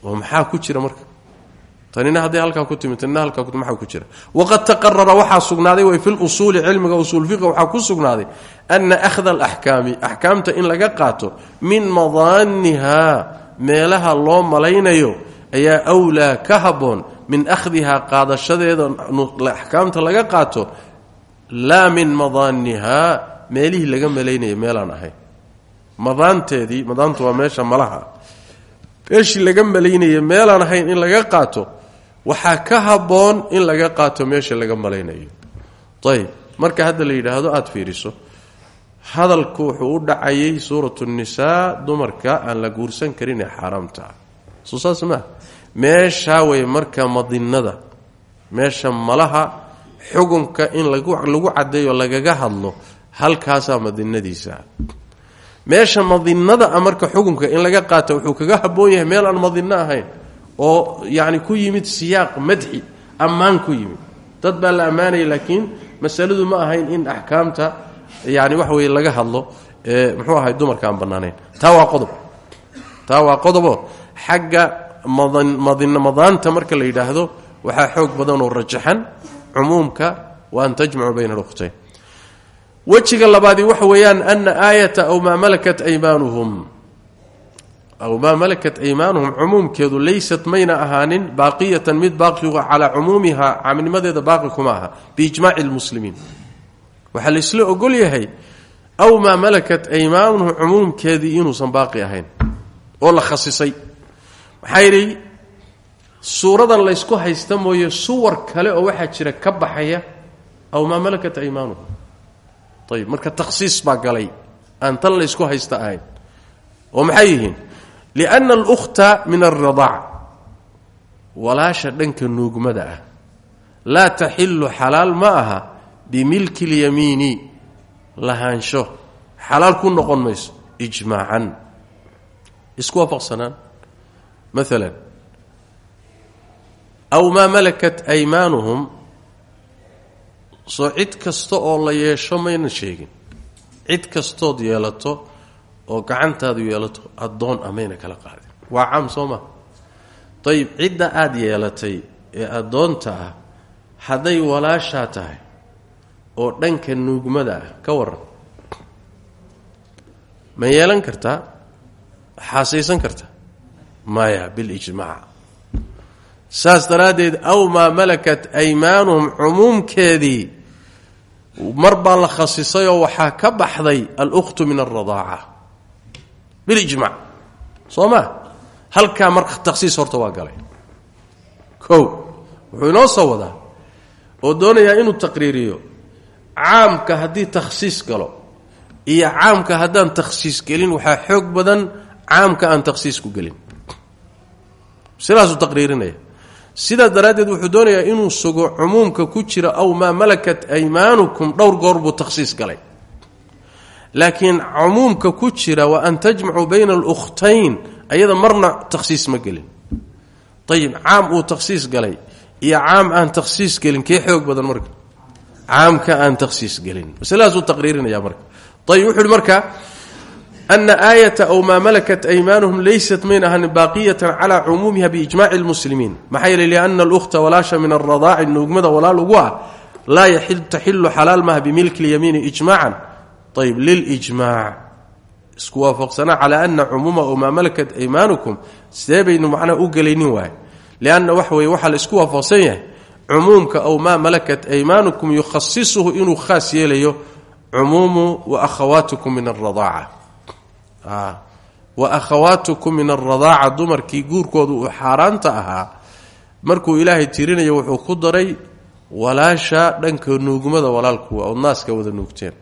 Speaker 1: maxaa ku jira marka tanina hadday halkaa ku timid tanina halkaa ku maxaa ku jira waqad taqarara waxaa sugnaaday way fi lusuuli cilmiga usuul fiqa waxaa ku sugnaaday ana akhda alaxkaami axkaamta in laga qaato min madaaniha meelaha loo malaynayo ayaa wlaa ka habboon min akhdihaa qaadashadeeda axkaamta laga qaato laa min madaanihaa meelihii laga malaynayo meelaan ahayn madaanteedii madaantu waa meesha malaha. Meeshii laga malaynayo meelaan ahayn in laga qaato waxaa ka habboon in laga qaato meesha laga malaynayo. Ayb marka hadda la yidhaahdo aada fiiriso. Hadalku wuxuu u dhacayay suuratu nisaa dumarka aan la guursan karin ee xaaraamta. Ah meeshaa way marka madinada meesha malaha xukunka in lagu caddeeyo lagaga hadlo halkaasaa madinadiisa meesha madinada a marka xukunka in laga qaata wuxuu kaga habboon yahay meel aan madino ahayn oo yacni ku yimid siyaaq madxi ammaan ku yimid. Dad baa la ammaanaya laakiin masaladu ma ahayn in axkaamta yani waxa weye laga hadlo muxuu ahay dumarka aan bannaanayn. Taa waa qodob taa waa qodobo. Xagga madaanta marka la yidhaahdo waxaa xoog badan oo rajaxan. Cumuumka wa an tajmacu bayna alkhtayn wejiga labaadi waxa weeyaan ana aayata aw maa malakat aymaanuhum aw maa malakat aymaanuhum cumuumkeedu laysat mayna ahaanin baaqiyatan mid baaqiga calaa cumuumiha caamnimadeeda baaqi kuma aha biijmaaci lmuslimiin waxaa la isla ogol yahay aw maa malakat aymaanuhum cumuumkeedii inuusan baaqi ahayn oo la khasisay maxaa yidhi? Suuradan laysku haysta mooye suwar kale oo waxaa jira ka baxaya aw maa malakat aymaanuhum ayb marka takhsiis baa galay. Aan tan laysku haysta ahayn. Oo maxay yihiin? Lianna alukhta min alradaac walaasha dhanka nuugmada ah. Laa taxilu xalaal ma aha bimilki اlyamiini lahaansho. Xalaal ku noqon mayso ijmaacan. Isku waafaqsanaan maala aw maa malakat aymaanuhum soo cid kasta oo la yeesho mayna sheegin cid kastood yeelato oo gacantaadu yeelato addoon ah mayna kala qaadin waa caam soo maa ayib cidda aada yeelatay ee addoonta ah hadday walaashaa tahay oo dhanka nuugmada ah ka waran ma yeelan kartaa xaasaysan kartaa maya bilijmaac saas daraaddeed aw maa malakat aymaanuhum cumuumkeedii. Mar baa la khasisayoo waxaa ka baxday alukhtu min alradaaca bilijmac soo ma? Halkaa mar takhsiis horta waa galay. Kow wuxuu inoo soo wadaa oo doonayaa inuu taqriiriyo caamka haddii takhsiis galo iyo caamka haddaan takhsiis gelin waxaa xoog badan caamka aan takhsiisku gelin sidaasuu taqriirinaya. Sidaa daraaddeed wuxuu doonayaa inuu sugo cumuumka ku jira aw maa malakat aymaanukum dhowr goor buu takhsiis galay. Laakiin cumuumka ku jira wa an tajmacuu bayna alukhtayn ayada marna takhsiis ma gelin. Ayib caam uu takhsiis galay iyo caam aan takhsiis gelin kee xoog badan marka? Caamka aan takhsiis gelin. Masladaasuu taqriirinaya marka. Ayib wuxu uhi marka ana aayata aw maa malakat aymaanuhum laysat mayn ahanin baaqiyatan calaa cumuumiha biijmaci lmuslimiin maxaa yeele liana alukhta walaasha min alradaaci nuugmada walaal ugu ah laa taxilu xalaal maha bimilki lyamiini ijmaacan ayb lilijmaac isku waafaqsanaa calaa ana cumuuma aw maa malakat aymaanukum sidee baynu macnaha u gelaynin waay lianna wax weye waxaa la isku waafaqsan yahay cumuumka aw maa malakat aymaanukum yukhasisuhu inuu khaas yeelayo wa akhawaatukum min alradaaca wa akhawaatukum min alradaaca dumarkii guurkooda uu xaaraanta ahaa markuu ilaahay tirinayo wuxuu ku daray walaasha dhanka nuugmada walaalkuwa ood naaska wada nuugteen.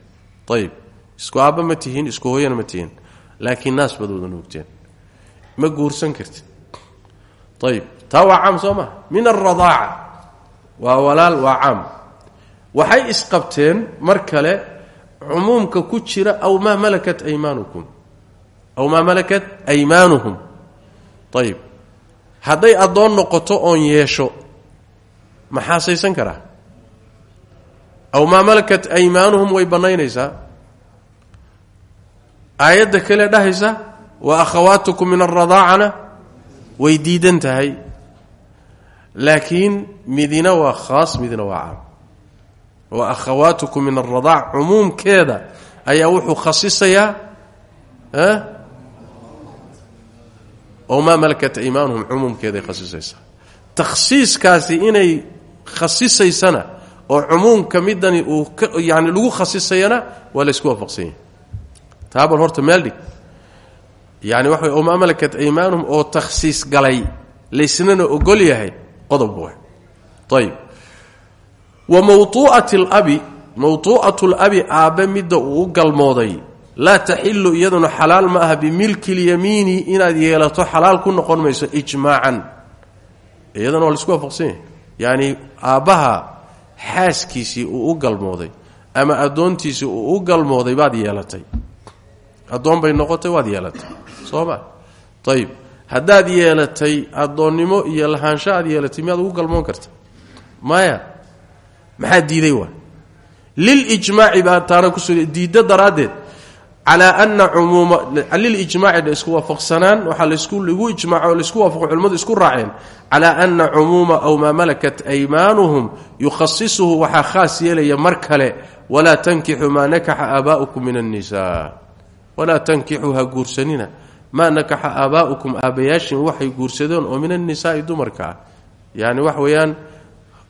Speaker 1: Ayib isku aabba ma tihiin isku hooyana ma tihiin laakiin naas baad wada nuugteen. Ma guursan kartid. Ayib taa waa caam soo maa min alradaaca waa walaal waa caam. Waxay isqabteen mar kale cumuumka ku jira aw maa malakat aymaanukum aw maa malakat aymaanuhum ayib hadday addoon noqoto oon yeesho ma xaasaysan karaa aw maa malakat aymaanuhum way bannaynaysaa aayadda kale dhahaysa wa akhawaatukum min alradaacana way diidan tahay laakiin midina waa khaas midina waa caam wa akhawaatukum min alradaac cumuumkeeda ayaa wuxuu khasisayaa oo maa malakat aymaanuhum cumuumkeeday khasisaysaa takhsiiskaasi inay khasisaysana oo cumuumka midani uu yani lagu khasisayana waa laysku waafaqsan yahay. Taabal horta meel dhig. Yani waxa way maa malakat aymaanuhum oo takhsiis galay laysnana ogol yahay qodob wa ayib wa mawuu'ati labi mawtuu'atu labi aabbe midda uu u galmooday laa taxilu iyaduna xalaal ma aha bimilki lyamiini inaad yeelato xalaal ku noqon mayso ijmaacan. Iyadana waa la isku waafaqsan yahay. Yacni aabbaha xaaskiisii uu u galmooday ama addoontiisii uu u galmooday baad yeelatay. Addoon bay noqotay waad yeelatay. Soo ma ayib haddaad yeelatay addoonnimo iyo lahaansho aad yeelatay miyaad ugu galmoon karta? Maya maxaa diiday waa? Lilijmaaci baa taana ku soo diidda daraaddeed calaa ana cumuuma lilijmaaci dha isku waafaqsanaan waxaa lagu ijmaaco o la isku waafaqo culimmadu isku raaceen calaa ana cumuuma aw maa malakat aymaanuhum yukhasisuhu waxaa khaas yeelaya mar kale walaa tankixuu maa nakaxa min annisaa. Walaa tankixuu ha guursanina maa nakaxa aabaa'ukum aabbayaashin waxay guursadeen oo min annisaai dumarka. Ah yani wax weeyaan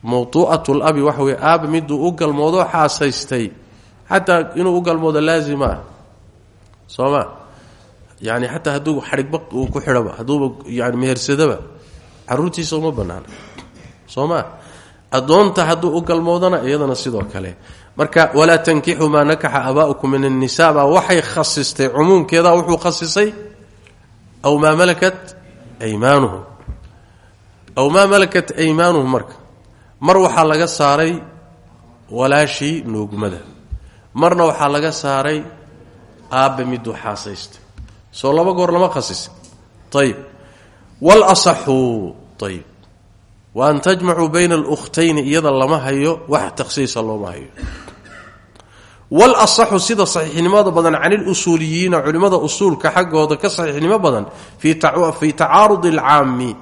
Speaker 1: mawtuu'at labi waxa weye aaba miduu u galmoodo xaasaystay. Xataa inuu u galmoodo laazima. ah soo ma yani xataa hadduu xadhigba uu ku xidhaba hadduuba yani mehersadaba caruurtiisa uma banaana soo ma addoonta hadduu u galmoodana iyadana sidoo kale. Marka walaa tankixuu maa nakaxa aabaa'ukum min annisa baa waxay khasistay cumuumkeeda wuxuu khasisay aw maa malakat aymaanuhum. Aw maa malakat aymaanuhum marka. Mar waxaa laga saaray walaashii nuugmada. Marna waxaa laga saaray aabbe miduu xaasaystay. Soo laba goor lama khasisa ayib walasaxu ayib wa an tajmacuu bayna alukhtayni iyada lama hayo wax takhsiisa looma hayo. Walasaxu sida saxiixnimada badan can ilusuuliyiina culimmada usuulka xaggooda ka saxiixnimo badan fii tacaarudi alcaami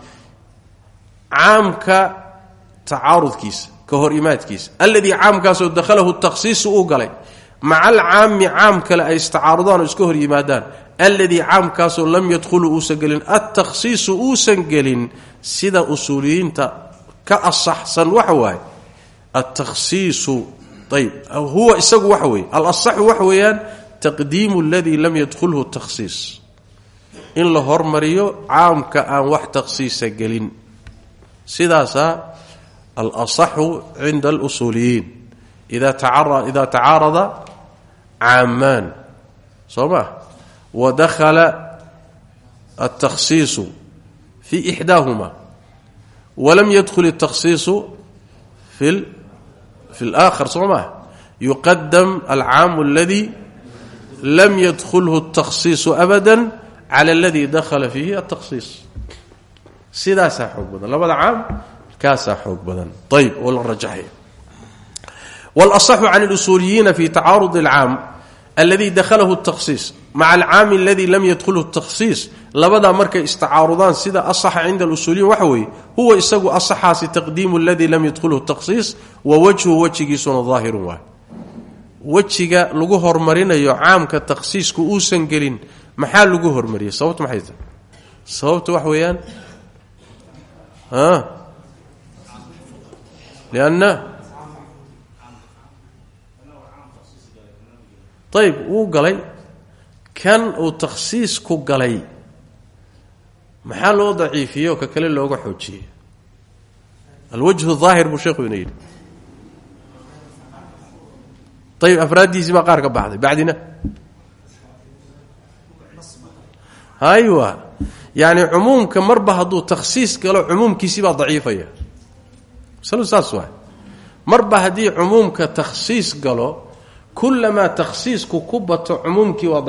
Speaker 1: caamka tacaarudkiisa ka hor imaadkiisa. Alladii caamkaasoo dakhalahu takhsiisu uu galay maca alcaami caam kale ay istacaarudaan oo iska hor yimaadaan alladii caamkaasoo lam yadkhulu uusan gelin altakhsiisu uusan gelin sida usuuliyiinta ka asaxsan waxa waaye altakhsiisu ayb huwa isagu waxa weeye. Alasaxu waxa weeyaan taqdiimu aladii lam yadkhulhu takhsiis in la hormariyo caamka aan wax takhsiisa gelin. Sidaasaa alasaxu cinda alusuuliyiin. Ida tacaarada caamaan soo ma wa dakhala altakhsiisu fi ixdaahuma walam yadkhul اtakhsiisu fi اlآkhar soo maa yuqadam alcaamu aladi lam yadkhulhu الtakhsiisu abada cala aladi dakhala fiihi altakhsiis sidaasaa xoog badan labada caam kaasaa xoog badan ayb oo la rajaxaya wاlaصxu can اlusuuliyiina fi tacaarud اlcaam alladii dakhalahu takhsiis maca alcaami aladii lam yadkhulhu takhsiis labadaa markay istacaarudaan sida asaxa cinda alusuuliyiin waxa weeye huwa isagu asaxaasi taqdiimu aladii lam yadkhulhu takhsiis wa wajhu wejigiisuna daahirun waay. Wejiga lagu hormarinayo caamka takhsiisku uusan gelin maxaa lagu hormariyey? Sababtu maxay tahay? Sababtu wax weeyaan lianna ayb wuu galay kan uu takhsiis ku galay maxaa loo daciifiyey oo ka kale looga xoojiyey? Alwajhu daahir buu sheekhu ina yidhi. Ayib afraaddiisii baa qaar ka baxday bacdina. Aywa yacni cumuumka marba hadduu takhsiis galo cumuumkiisii baa daciifaya. Masalu saas waay. Marba haddii cumuumka takhsiis galo kullamaa takhsiisku ku bato cumuumkii waa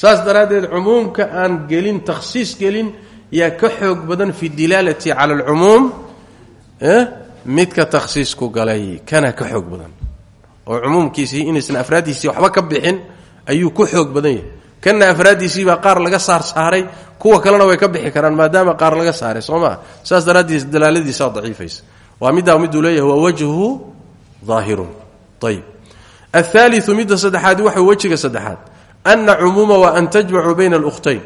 Speaker 1: saas daraaddeed cumuumka aan gelin takhsiis gelin yaa ka xoog badan fi dilaalati cala alcumuum midka takhsiisku galay kana ka xoog badan. Oo cumuumkiisii inaysan afraaddiisii waxba ka bixin ayuu ku xoog badan yahay. Kana afraaddiisiibaa qaar laga saar saaray kuwa kalena way ka bixi karaan maadaama qaar laga saaray soo maa saas daraaddeed dalaaladiisaa daciifaysa. Waa middaa miduu leeyahay waa wajhu daahirun ayb ahaaliu midda saddexaad waxa wejiga saddexaad ana cumuuma waa an tajmacuu bayna alkhtayn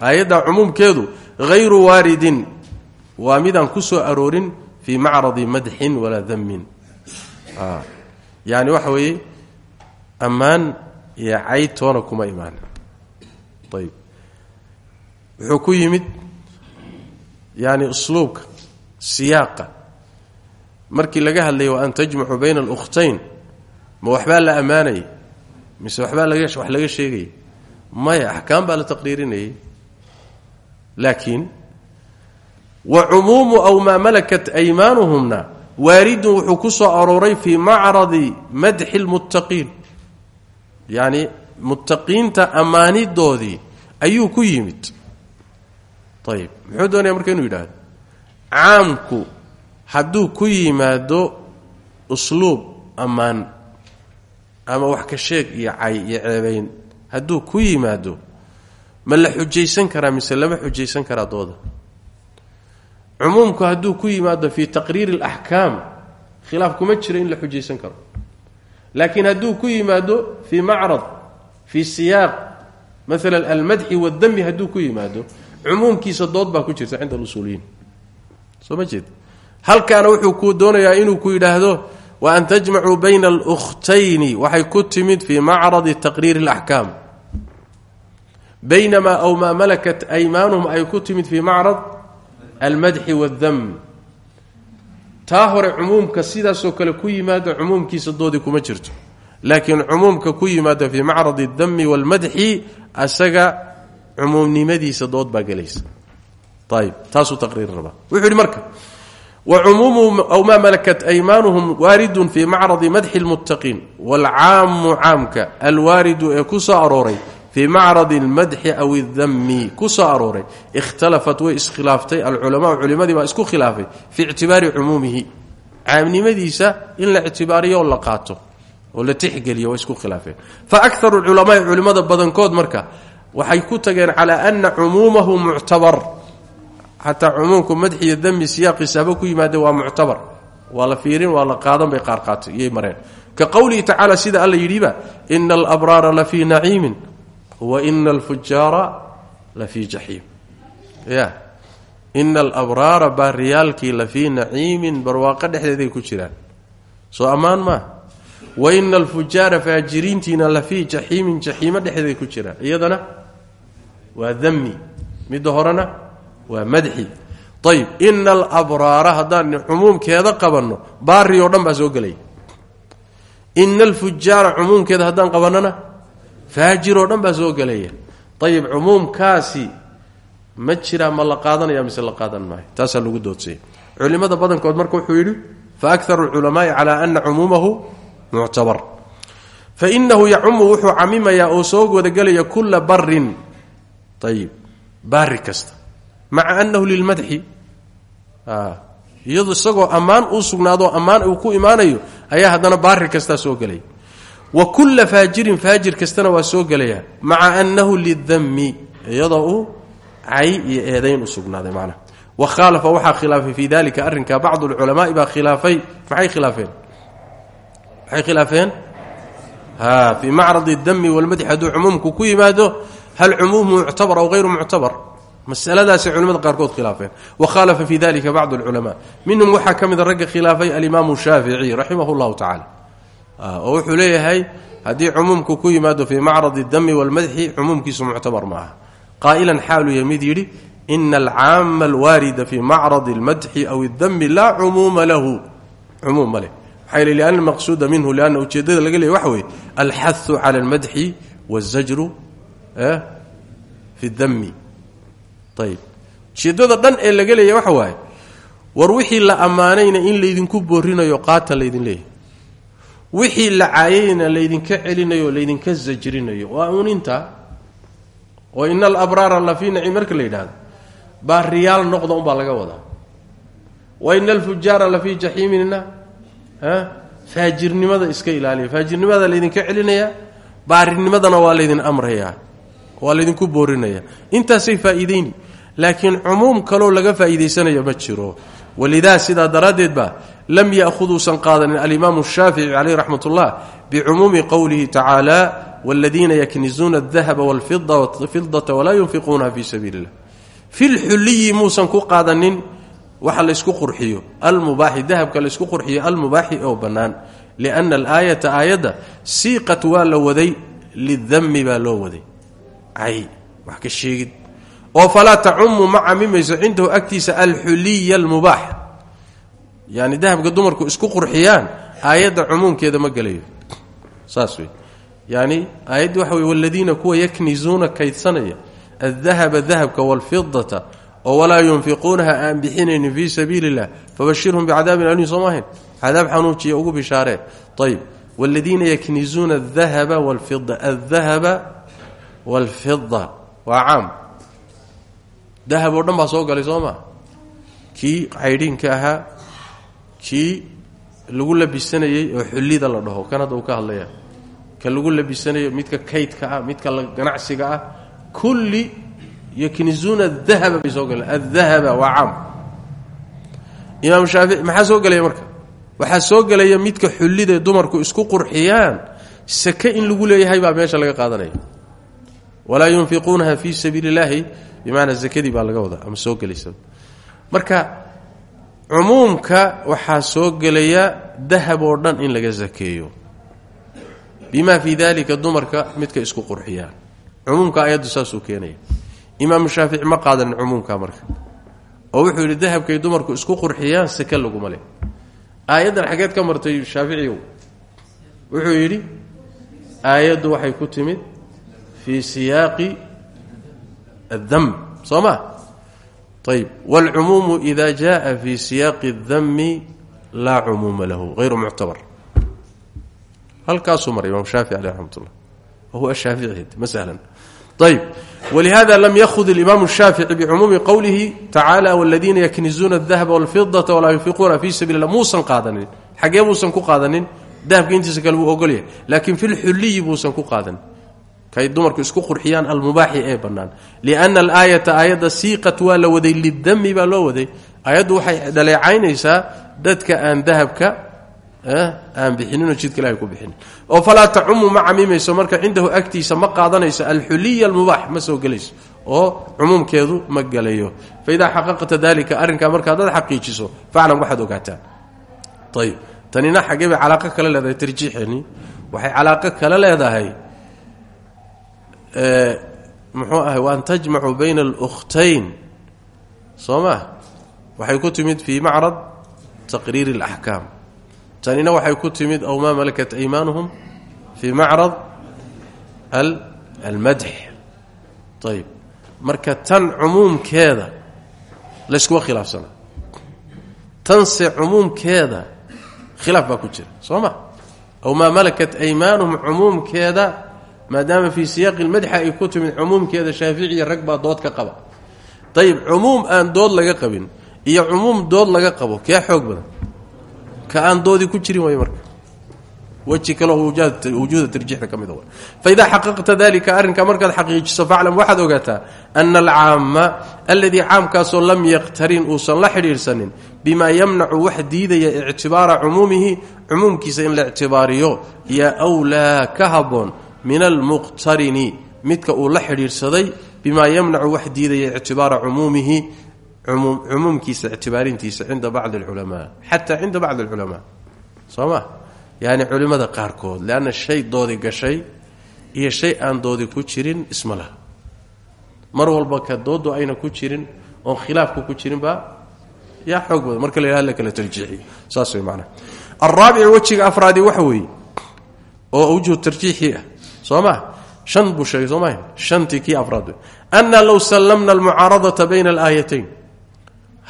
Speaker 1: aayadda cumuumkeedu hayru waaridin waa midaan ku soo aroorin fii macradi madxin walaa damin yani waxa weeye ammaan iyo cayd toona kuma imaan ayb wuxuu ku yimid yani usluubka siyaaqa markii laga hadlayay wa an tajmacuu bayna alkhtayn ma waxbaa la ammaanayay mise waxbaa laga wax laga sheegayay maya axkaam baa la taqriirinayay laakiin wa cumuumu aw maa malakat aymaanuhumna waaridun wuxuu ku soo arooray fii macradi madxi lmuttaqiin yacni muttaqiinta ammaanidoodii ayuu ku yimid. Ayib muxuu doonaya marka inuu yidhaahdo hadduu ku yimaado usluub ammaan ama wax ka sheeg iyo cay iyo ceebayn hadduu ku yimaado ma la xujaysan karaa mise lama xujaysan karaa dooda? Cumuumku hadduu ku yimaado fii taqriiri alaxkaam khilaaf kuma jira in la xujaysan karo. Laakiin hadduu ku yimaado fii macrad fii siyaaq maala almadxi waddami hadduu ku yimaado cumuumkiisa dood baa ku jirta cinda alusuuliyiin. Soo ma jeed halkaana wuxuu ku doonayaa inuu ku yidhaahdo wa an tajmacuu bayna alukhtayni waxay ku timid fii macradi taqriiri alaxkaam baynamaa aw maa malakat aymaanuhum ay ku timid fii macrad almadxi waaldam taa hore cumuumka sidaasoo kale ku yimaada cumuumkiisa doodii kuma jirto. Laakiin cumuumka ku yimaada fii macradi aldami waalmadxi asaga cumuumnimadiisa dood baa gelaysa. Ayib taasuu taqriir rabaa. Wuxuu yidhi wcumuumu aw maa malakat aymaanuhum waaridun fii macradi madxi lmuttaqiin waalcaamu caamka alwaaridu ee ku soo arooray fii macradi almadxi aw idami ku soo arooray. Ikhtalafat way iskhilaaftay alculamaau culimadii baa isku khilaafay fii ictibaari cumuumihi. Caamnimadiisa in la ictibaariyo oo la qaato oo la tixgeliyo way isku khilaafeen. Marka waxay ku tageen calaa ana cumuumahu muctabar xataa cumuumku madxiyo dami siyaaqiisa haba ku yimaade waa muctabar. Waa la fiirin waa la qaadan bay qaar qaatay iyay mareen. Ka qowlihi tacaala sida alla yidhiba ina alabraara la fii naciimin wa ina alfujaara la fii jaxiim. Ya. Ina alabraara baariyaalkii la fii naciimin barwaaqo dhexdeeday ku jiraan. Soo ammaan maa wa ina alfujaara faajiriintiina la fii jaxiimin jaxiimo dhexdeeday ku jiraan. Iyadana waa dami midda horena waa madxi. Ayib ina alabraara haddaan cumuumkeeda qabanno baari oo dhan baa soo gelaya ina alfujaara cumuumkeeda haddaan qabannona faajir oo dhan baa soo gelaya ayib cumuumkaasi ma jiraa ma la qaadanaya mise la qaadan maayo. Taasaa lagu doodsaya culimada badankood marka wuxuu yidhi fa akaru lculamaai calaa ana cumuumahu muctabar fainahu yacumu wuxuu camimayaa oo soo wadagelaya kula barin ayib baari kasta maca anahu lilmadxi. Iyado isagoo ammaan uu sugnaadoo ammaan uu ku imaanayo ayaa haddana baari kastaa soo gelaya wa kula faajirin faajir kastana waa soo gelaya. Maca anahu lidami iyadoo uu cay iyo eedayn u sugnaaday macnaha wa khaalafa waxaa khilaafay fii dalika arrinka bacdu lculamaai baa khilaafay. Maxay khilaafeen? Maxay khilaafeen? Ha fii macradi dami walmadxi hadduu cumuumku ku yimaado hal cumuumu muctabar aw hayru muctabar masaladaasay culimada qaarkood khilaafeen. Wa khaalafa fi dalika bacdu alculamaa. Minhum waxaa ka mida ragga khilaafay alimaamu shaafici raximah llahu tacala oo wuxuu leeyahay haddii cumuumku ku yimaado fii macradi dami walmadxi cumuumkiisu muctabar ma aha. Qaa'ilan xaaluu ya mid yidhi ina alcaama alwaarida fii macradi almadxi aw اdami laa cumuuma lahu. Cumuum ma leh. Maxaa yl liana almaqsuuda minhu lianna ujeeddada laga leeyay waxa weeye alxahu cala almadxi wاzajru fi dami ayib ujeeddada dhan ee laga leeya waxa waaye war wixii la ammaanayna in laydinku boorinayo qaata laydin leeyahy wixii la caayayna laydinka celinayo laydinka zajrinayo waa uninta oo ina alabraara la fii naciim la yidhaahdo baa riyaal noqda unbaa laga wadaa. Wa ina alfujaara la fii jaxiiminna faajirnimada iska ilaaliya. Faajirnimada laydinka celinayaa baarinimadana waa laydin amrayaa. Waa laydinku boorinaya intaasay faa'iideyni laakiin cumuum kaloo laga faa'iidaysanayo ma jiro. Walidaa sidaa daraaddeed ba lam ya'huduusan qaadanin alimaamu shaafici caleyh raxmat ullah bicumuumi qowlihi tacaala waaladiina yaknizuuna adahaba walfidata walaa yunfiquunaha fii sabiili illah filxulliyi muusan ku qaadanin waxa laysku qurxiyo. Almubaaxi dahabka laysku qurxiyo almubaaxi oo bannaan. Lianna alaayata aayadda siiqat waa la waday lidami baa loo waday. Cay wax ka sheegid oo falaa tacumu ma camimayso cindahu agtiisa alxuliya almubaax. Yani dahabka dumarku isku qurxiyaan aayadda cumuumkeeda ma gelayo. Saas wey yani aayaddii waxa wey waladiina kuwa yaknizuuna kaydsanaya aldahaba dahabka waalfidata oo walaa yunfiquunaha aan bixinaynin fii sabiili illah fabashirhum bicadaabin aliim soo maahayn? Cadaab xanuujiya ugu bishaaree ayb wladiina yaknizuuna adahaba wlfida aldahaba waalfida waa caam dahab oo dhan baa soo galay soo maa kii caydhiinka ahaa kii lagu labisanayey oo xullida la dhaho kan hadda uu ka hadlaya ka lagu labisanayo midka kaydka ah midka ganacsiga ah kulli yaknizuuna adahaba bay soo galeen adahaba waa caam imaam shaafici maxaa soo gelaya marka? Waxaa soo gelaya midka xullida dumarku isku qurxiyaan sake in lagu leeyahay baa meesha laga qaadanaya. Walaa yunfiquunaha fii sabiili bimacnaa zakadii baa laga wadaa ama soo gelaysa marka cumuumka waxaa soo gelaya dahab oo dhan in laga sakeeyo bima fii dalika dumarka midka isku qurxiyaan cumuumka ayaddu saasuu keenaya. Imaamu shaafici ma qaadanin cumuumka marka. Oo wuxuu yidhi dahabkay dumarku isku qurxiyaan sake laguma leh. Aayaddan xageed ka martay shaaficiyow wuxuu yidhi aayaddu waxay ku timid fii siyaaqi addam soo ma ayb wاlcumuumu ida jaءa fi siyaaqi اdami laa cumuuma lahu hayru muctabar halkaasuu maray imaam shaafici aleh raxmat ullah wahuwa shaafici ma sahlan ayb wlihada lam yahud اlimaamu الshaafici bicumuumi qowlihi tacaala wاladiina yaknizuuna اdahaba wاlfidaةa walaa yunfiquuna fi sabiili اllah muusan qaadanin xagee muusan ku qaadanin dahabka intiisa kale wuu ogolyahay laakiin fi lxuliyi buusan ku qaadanin kay dumarku isku qurxiyaan almubaaxi ee bannaan. Lianna alaayata aayadda siiqat waa la waday lidami baa loo waday. Ayaddu waxay dhaleecaynaysaa dadka aan dahabka aan bixininoo jidka ilahay ku bixinin. Oo falaa tacumu ma marka cindahu agtiisa ma qaadanayso alxuliya almubaax ma soo gelayso. Oo cumuumkeedu ma gelayo fa idaa xaqaqta dalika arrinkaa marka haddaad xaqiijiso faclam waxaad ogaataa ayib tanina xaggee bay calaaqo kale leedahay tarjiixeeni. Waxay calaaqo kale leedahay muxuu ahay waan tajmacu bayna alkhtayn soo ma waxay ku timid fii macrad taqriiri اlaxkaam tanina waxay ku timid aw maa malakat aymaanuhum fii macrad almadx ayb marka tan cumuumkeeda layskuma khilaafsana. Tanse cumuumkeeda khilaaf baa ku jira. Soo ma aw maa malakat aymaanuhum cumuumkeeda maadaama fii siyaaqi lmadxa ay ku timid cumuumkeeda shaaficiya rag baa dood ka qaba. Ayib cumuum aan dood laga qabin iyo cumuum dood laga qabo kee xoog badan? Ka aan doodii ku jirin way marka. Weji kaleo wujuuda tarjiixda ka mida faidaa xaqaqta dalika arrinkaa markaad xaqiijiso faclam waxaad ogaataa ana alcaama aladii caamkaasoo lam yaqtarin uusan la xidhiidhsanin bimaa yamnacu wax diidaya ictibaara cumuumihi cumuumkiisa in la ictibaariyo yaa wlaa ka haboon min almuqtarini midka uu la xidhiidhsaday bimaa yamnacu wax diidaya ictibaara cumuumihi cumuumkiisa ictibaarintiisa cinda bacdi alculamaa xataa cinda bacdi alculamaa. Soo ma? Yacni culimmada qaarkood leanna shay doodi gashay iyo shay aan doodi ku jirin isma mar walba ka doodu ayna ku jirin oon khilaafku ku jirin baa yaa xoog badan. Marka la yidhaha la kala tarjiixiyo saas way macnaha alraabic wejiga afraadi waxa weeye oo soo ma shan buu sheegay soo maha shantii kii afraad wey anna low sallamna almucaaradata bayna alaayatayn.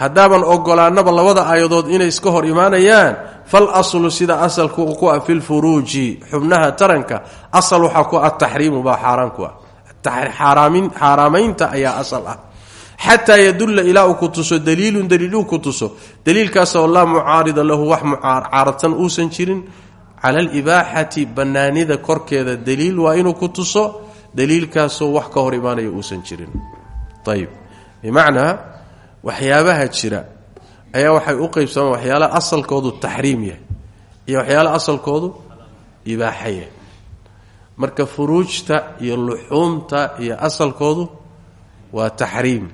Speaker 1: Haddaaban ogolaanaba labada aayadood inay iska hor imaanayaan fal aslu sida asalku ku ah fi lfuruuji xubnaha taranka asal waxaa ku ah taxriimu baa xaaraan ku ah. Xaaraamaynta ayaa asal ah. Xataa yadulla ilaa uu ku tuso daliilun daliil uu ku tuso daliilkaasoo laa mucaarida lahu uusan jirin cala alibaaxati bannaanida korkeeda daliil waa inuu ku tuso daliilkaasoo wax ka hor imaanaya uusan jirin. Ayib bimacnaa waxyaabaha jira ayaa waxay u qaybsamaan waxyaalaha asalkoodu taxriim yahay iyo waxyaalaha asalkoodu ibaaxa marka furuujta iyo luxuumta iyo asalkoodu waa taxriim.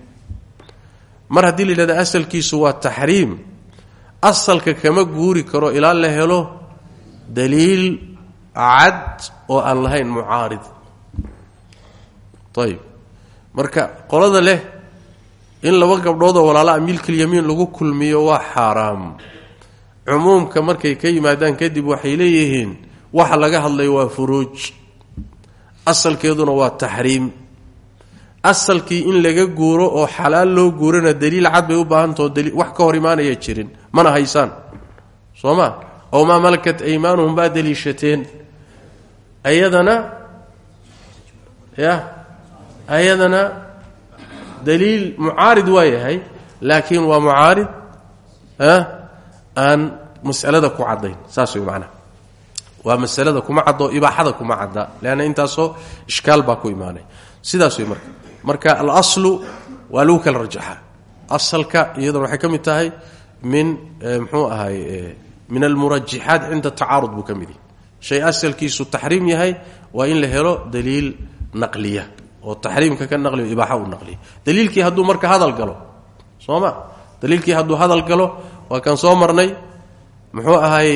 Speaker 1: Mar haddii la yidhahda asalkiisu waa taxriim asalka kama guuri karo ilaa la helo daliil cad oo aan lahayn mucaarid ayib marka qolada leh in laba gabdhoodoo walaalaha milkilyamiin lagu kulmiyo waa xaaraam cumuumka markay ka yimaadaan kadib waxay leeyihiin waxa laga hadlayo waa furuuj asalkeeduna waa taxriim asalkii in laga guuro oo xalaal loo guurana daliil cad bay u baahantao wax ka hor imaanaya jirin mana haysaan soo ma ow maa malakat aymaanuhum baa daliishateen? Ayadana ya ayadana daliil mucaarid waa yahay laakiin waa mucaarid aan masalada ku caddayn. Saas way macnaha waa masalada kuma caddo ibaaxada kuma cadda leanna intaasoo ishkaal baa wey marka. Marka alaslu waa lagu kala rajaxaa. Asalka iyadana waxay ka tahay min muxuu ahay min almurajixaat cinda tacaarud buu ka mid yahay shay asalkiisu taxriim yahay waa in la helo daliil naqliya oo taxriimka ka naqliyo ibaaxa u naqliya daliilkii hadduu marka hadal galo soo ma daliilkii hadduu hadal galo waa kan soo marnay muxuu ahay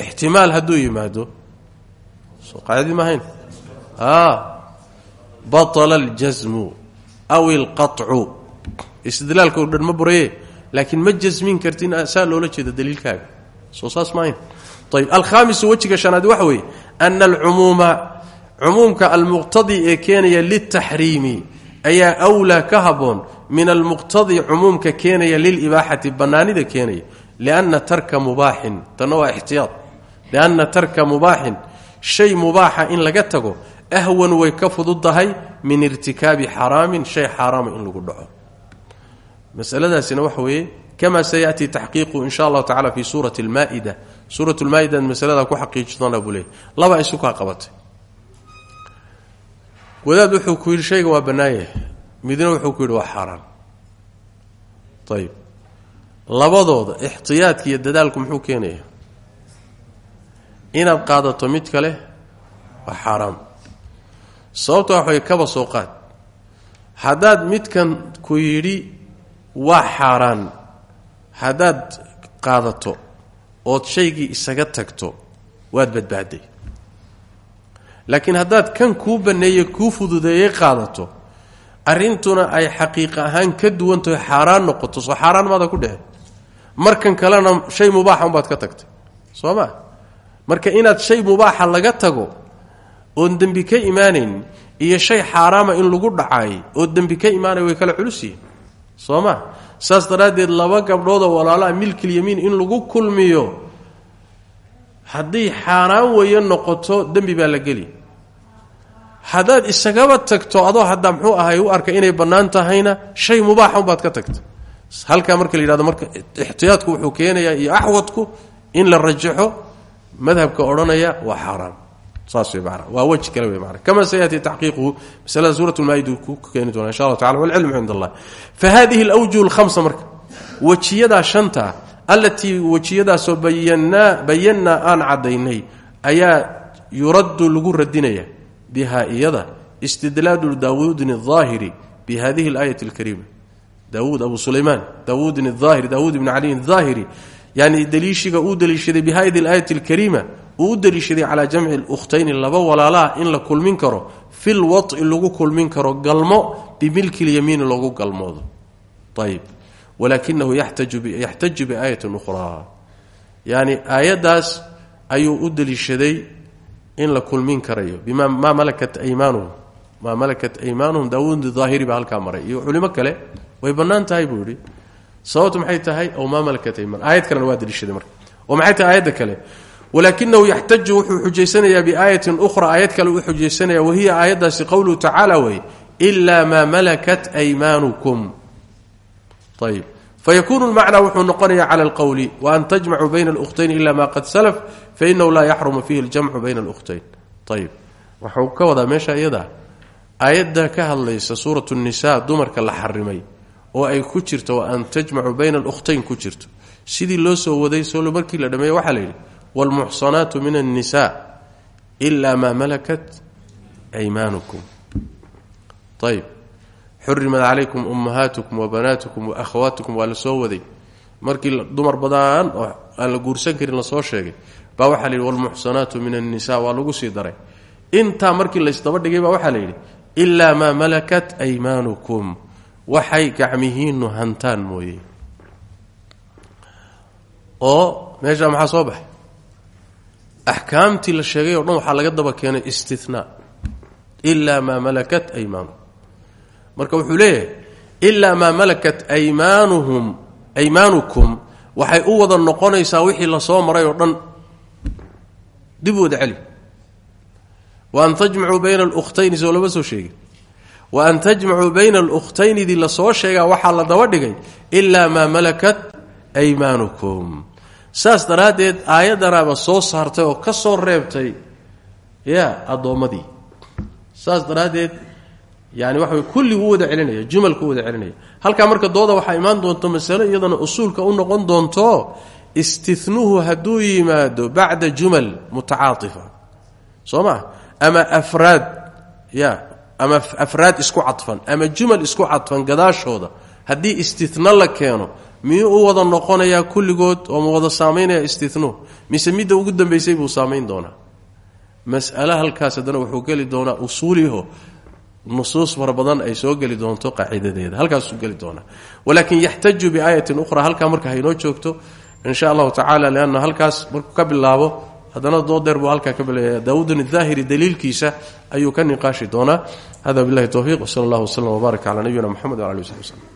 Speaker 1: ixtimaal hadduu yimaado soo qaadadii maahayn batala aljasmu aw ilqacu istidlaalka o dhan ma buraye laakiin ma soo saas maahayn ayb alkhaamisu wejiga shanaad waxa weeye ana alcumuuma cumuumka almuqtadi ee keenaya liltaxriimi ayaa wlaa ka haboon min almuqtadi cumuumka keenaya lilibaaxati bannaanida keenaya lianna tarka mubaaxin. Tanna waa ixtiyaad lianna tarka mubaaxin shay mubaaxa in laga tago ahwan way ka fududdahay min irtikaabi xaraamin shay xaaraama in lagu dhaco. Masaladaasina waxa weeye kama sayatii taxqiiqu in sha allahu tacala fi suurati lmaa'ida suurat lmaa'ida masalada ku xaqiiji doonaa buu leeyay laba isu kaa qabatay wadaad wuxuu ku yidhi shayga waa bannaanyahay midna wuxuu ku yidhi waa xaaraan ayib labadooda ixtiyaadka iyo dadaalku muxuu keenayaa inaad qaadato mid kale waa xaaraam sababta waxay kaba soo qaad haddaad midkan ku yidhi waa xaaraan haddaad qaadato ood shaygii isaga tagto waad badbaadday. Laakiin haddaad kan kuu banneeye kuu fududeeyey qaadato arrintuna ay xaqiiq ahaan ka duwantaho xaaraan noqoto. Soo xaaraan maada ku dhehe markan kalena shay mubaaxa unbaad ka tagtay. Soo ma? Marka inaad shay mubaaxa laga tago oon dembi ka imaanayn iyo shay xaaraama in lagu dhacaay oo dembi ka imaanay way kala culus yihiin soo ma saas daraaddeed laba gabdhoodoo walaalaha milkilyamiin in lagu kulmiyo haddii xaaraan weeye noqoto dembi baa la geli. Haddaad isagaba tagto adoo haddaa muxuu ahay u arka inay bannaan tahayna shay mubaaxa unbaad ka tagta. Halkaa marka la yidhahdo marka ixtiyaadku wuxuu keenayaa iyo axwadku in la rajaxo madhabka odhanaya waa xaaraan saas wey maana waa weji kale wey maana kama sayaati taxqiiquhu masalada suurat lmaa-ida ku keeni doona insha allah tacala walcilmu cind allah fa hadihi alawjuh alkhamsa marka. Wejiyadaa shanta allatii wejiyadaasoo bayanaa bayannaa aan caddaynay ayaa yuraddu lagu radinaya bihaa iyada istidlaadu daawuudin aahiri bi hadihi alaayati alkariima. Daawuud abu sulaymaan daawuudin aahiri daawuud ibni caliyin aahiri yani daliishiga uu daliishaday bi hadihi alaayati alkariima uu u daliishaday calaa jamci lukhtayni laba walaalaha in la kulmin karo fil wai lagu kulmin karo galmo bimilki lyamiini lagu galmoodo. Ayb walakinahu yaxtaju biaayatin ukhraa. Yani aayaddaas ayuu u daliishaday in la kulmin karayo. Bima maa malakat aymaanuhum maa malakat aymaanuhum daawuud daahiri baa halkaa iyo culimo kale way bannaan tahay buu yidhi. Sababtu tahay? Ow maa malakat aymaan aayad kalena waa daliishaday marka. Oo maxay tahay aayadda kale walakinahu yaxtaju wuxuu xujaysanayaa biaayatin ukhra aayad kale uu xujaysanaya wahiya aayaddaasi qowluhu tacaala wey ilaa maa malakat aymaanukum ayb fayakunu lmacnaa wuxuu noqonaya cala alqowli waan tajmacuu bayna alukhtayni ila ma qad salaf fainahu laa yaxrumu fihi ljamcu bayna alkhtayn ayb waxuu ka wadaa meesha iyadaa aayadda ka hadlaysa suurat nisa dumarka la xarimay oo ay ku jirto wa an tajmacuu bayna alkhtayn ku jirto. Sidii loo soo waday solo markii la dhameeye waxaa la yidhi wlmuxsanaatu min annisa ila maa malakat aymaanukum ayb xurimat calaykum ummahaatukum wabanaatukum waahwaatukum waa la soo waday markii dumar badan oo aan la guursan karin la soo sheegay baa waxaa la yidhi wlmuxsanaatu min annisa waa lagu sii daray intaa markii laysdaba dhigay baa waxaa la yidhi ilaa maa malakat aymaanukum waxay gacmihiinu hantaan mooye oo axkaamtii la sheegay oo dhan waxaa laga daba keenay istinaa ilaa maa malakat aymaanuhum marka wuxuu leeyahay ilaa maa malakat aymaanuhum aymaanukum waxay u wada noqonaysaa wixii la soo maray oo dhan. Dib wada celi. Wa an tajmacuu bayna alukhtayni soo lama soo sheegin wa an tajmacuu bayna alukhtayndii la soo sheegaa waxaa la daba dhigay ilaa maa malakat aymaanukum saas daraaddeed aayadanaaba soo saartay oo ka soo reebtay ya addoommadii saas daraaddeed yani waxa way kulli u wada celinaya jumalka u wada celinaya. Halkaa marka dooda waxaa imaan doonto masalo iyadana usuulka u noqon doonto istinuhu hadduu yimaado bacda jumal mutacaaifa soo ama afraad ya ama afraad isku cadfan ama jumal isku cadfan gadaashooda. Haddii istina la keeno miyuu u wada noqonayaa kulligood oo wada saamaynaya istinuhu mise midda ugu dambaysay buu saamayn doonaa? Mas'ale halkaas haddana wuxuu geli doonaa usuuliho. Nusuus fara ay soo geli doonto qaacidadeeda halkaasuu geli doonaa. Walaakin yaxtaju biaayatin ukhra halkaa marka haynoo joogto in sha allahu tacala halkaas markuu ka bilaabo haddana doodeer buu halkaa ka bilaabaya daawuudun daahiri daliilkiisa ayuu ka niqaashi doonaa. Hada billahi towfiiq wsala allah wslam wbaarak cala nabiyina moxamed wala ali w sabi wslm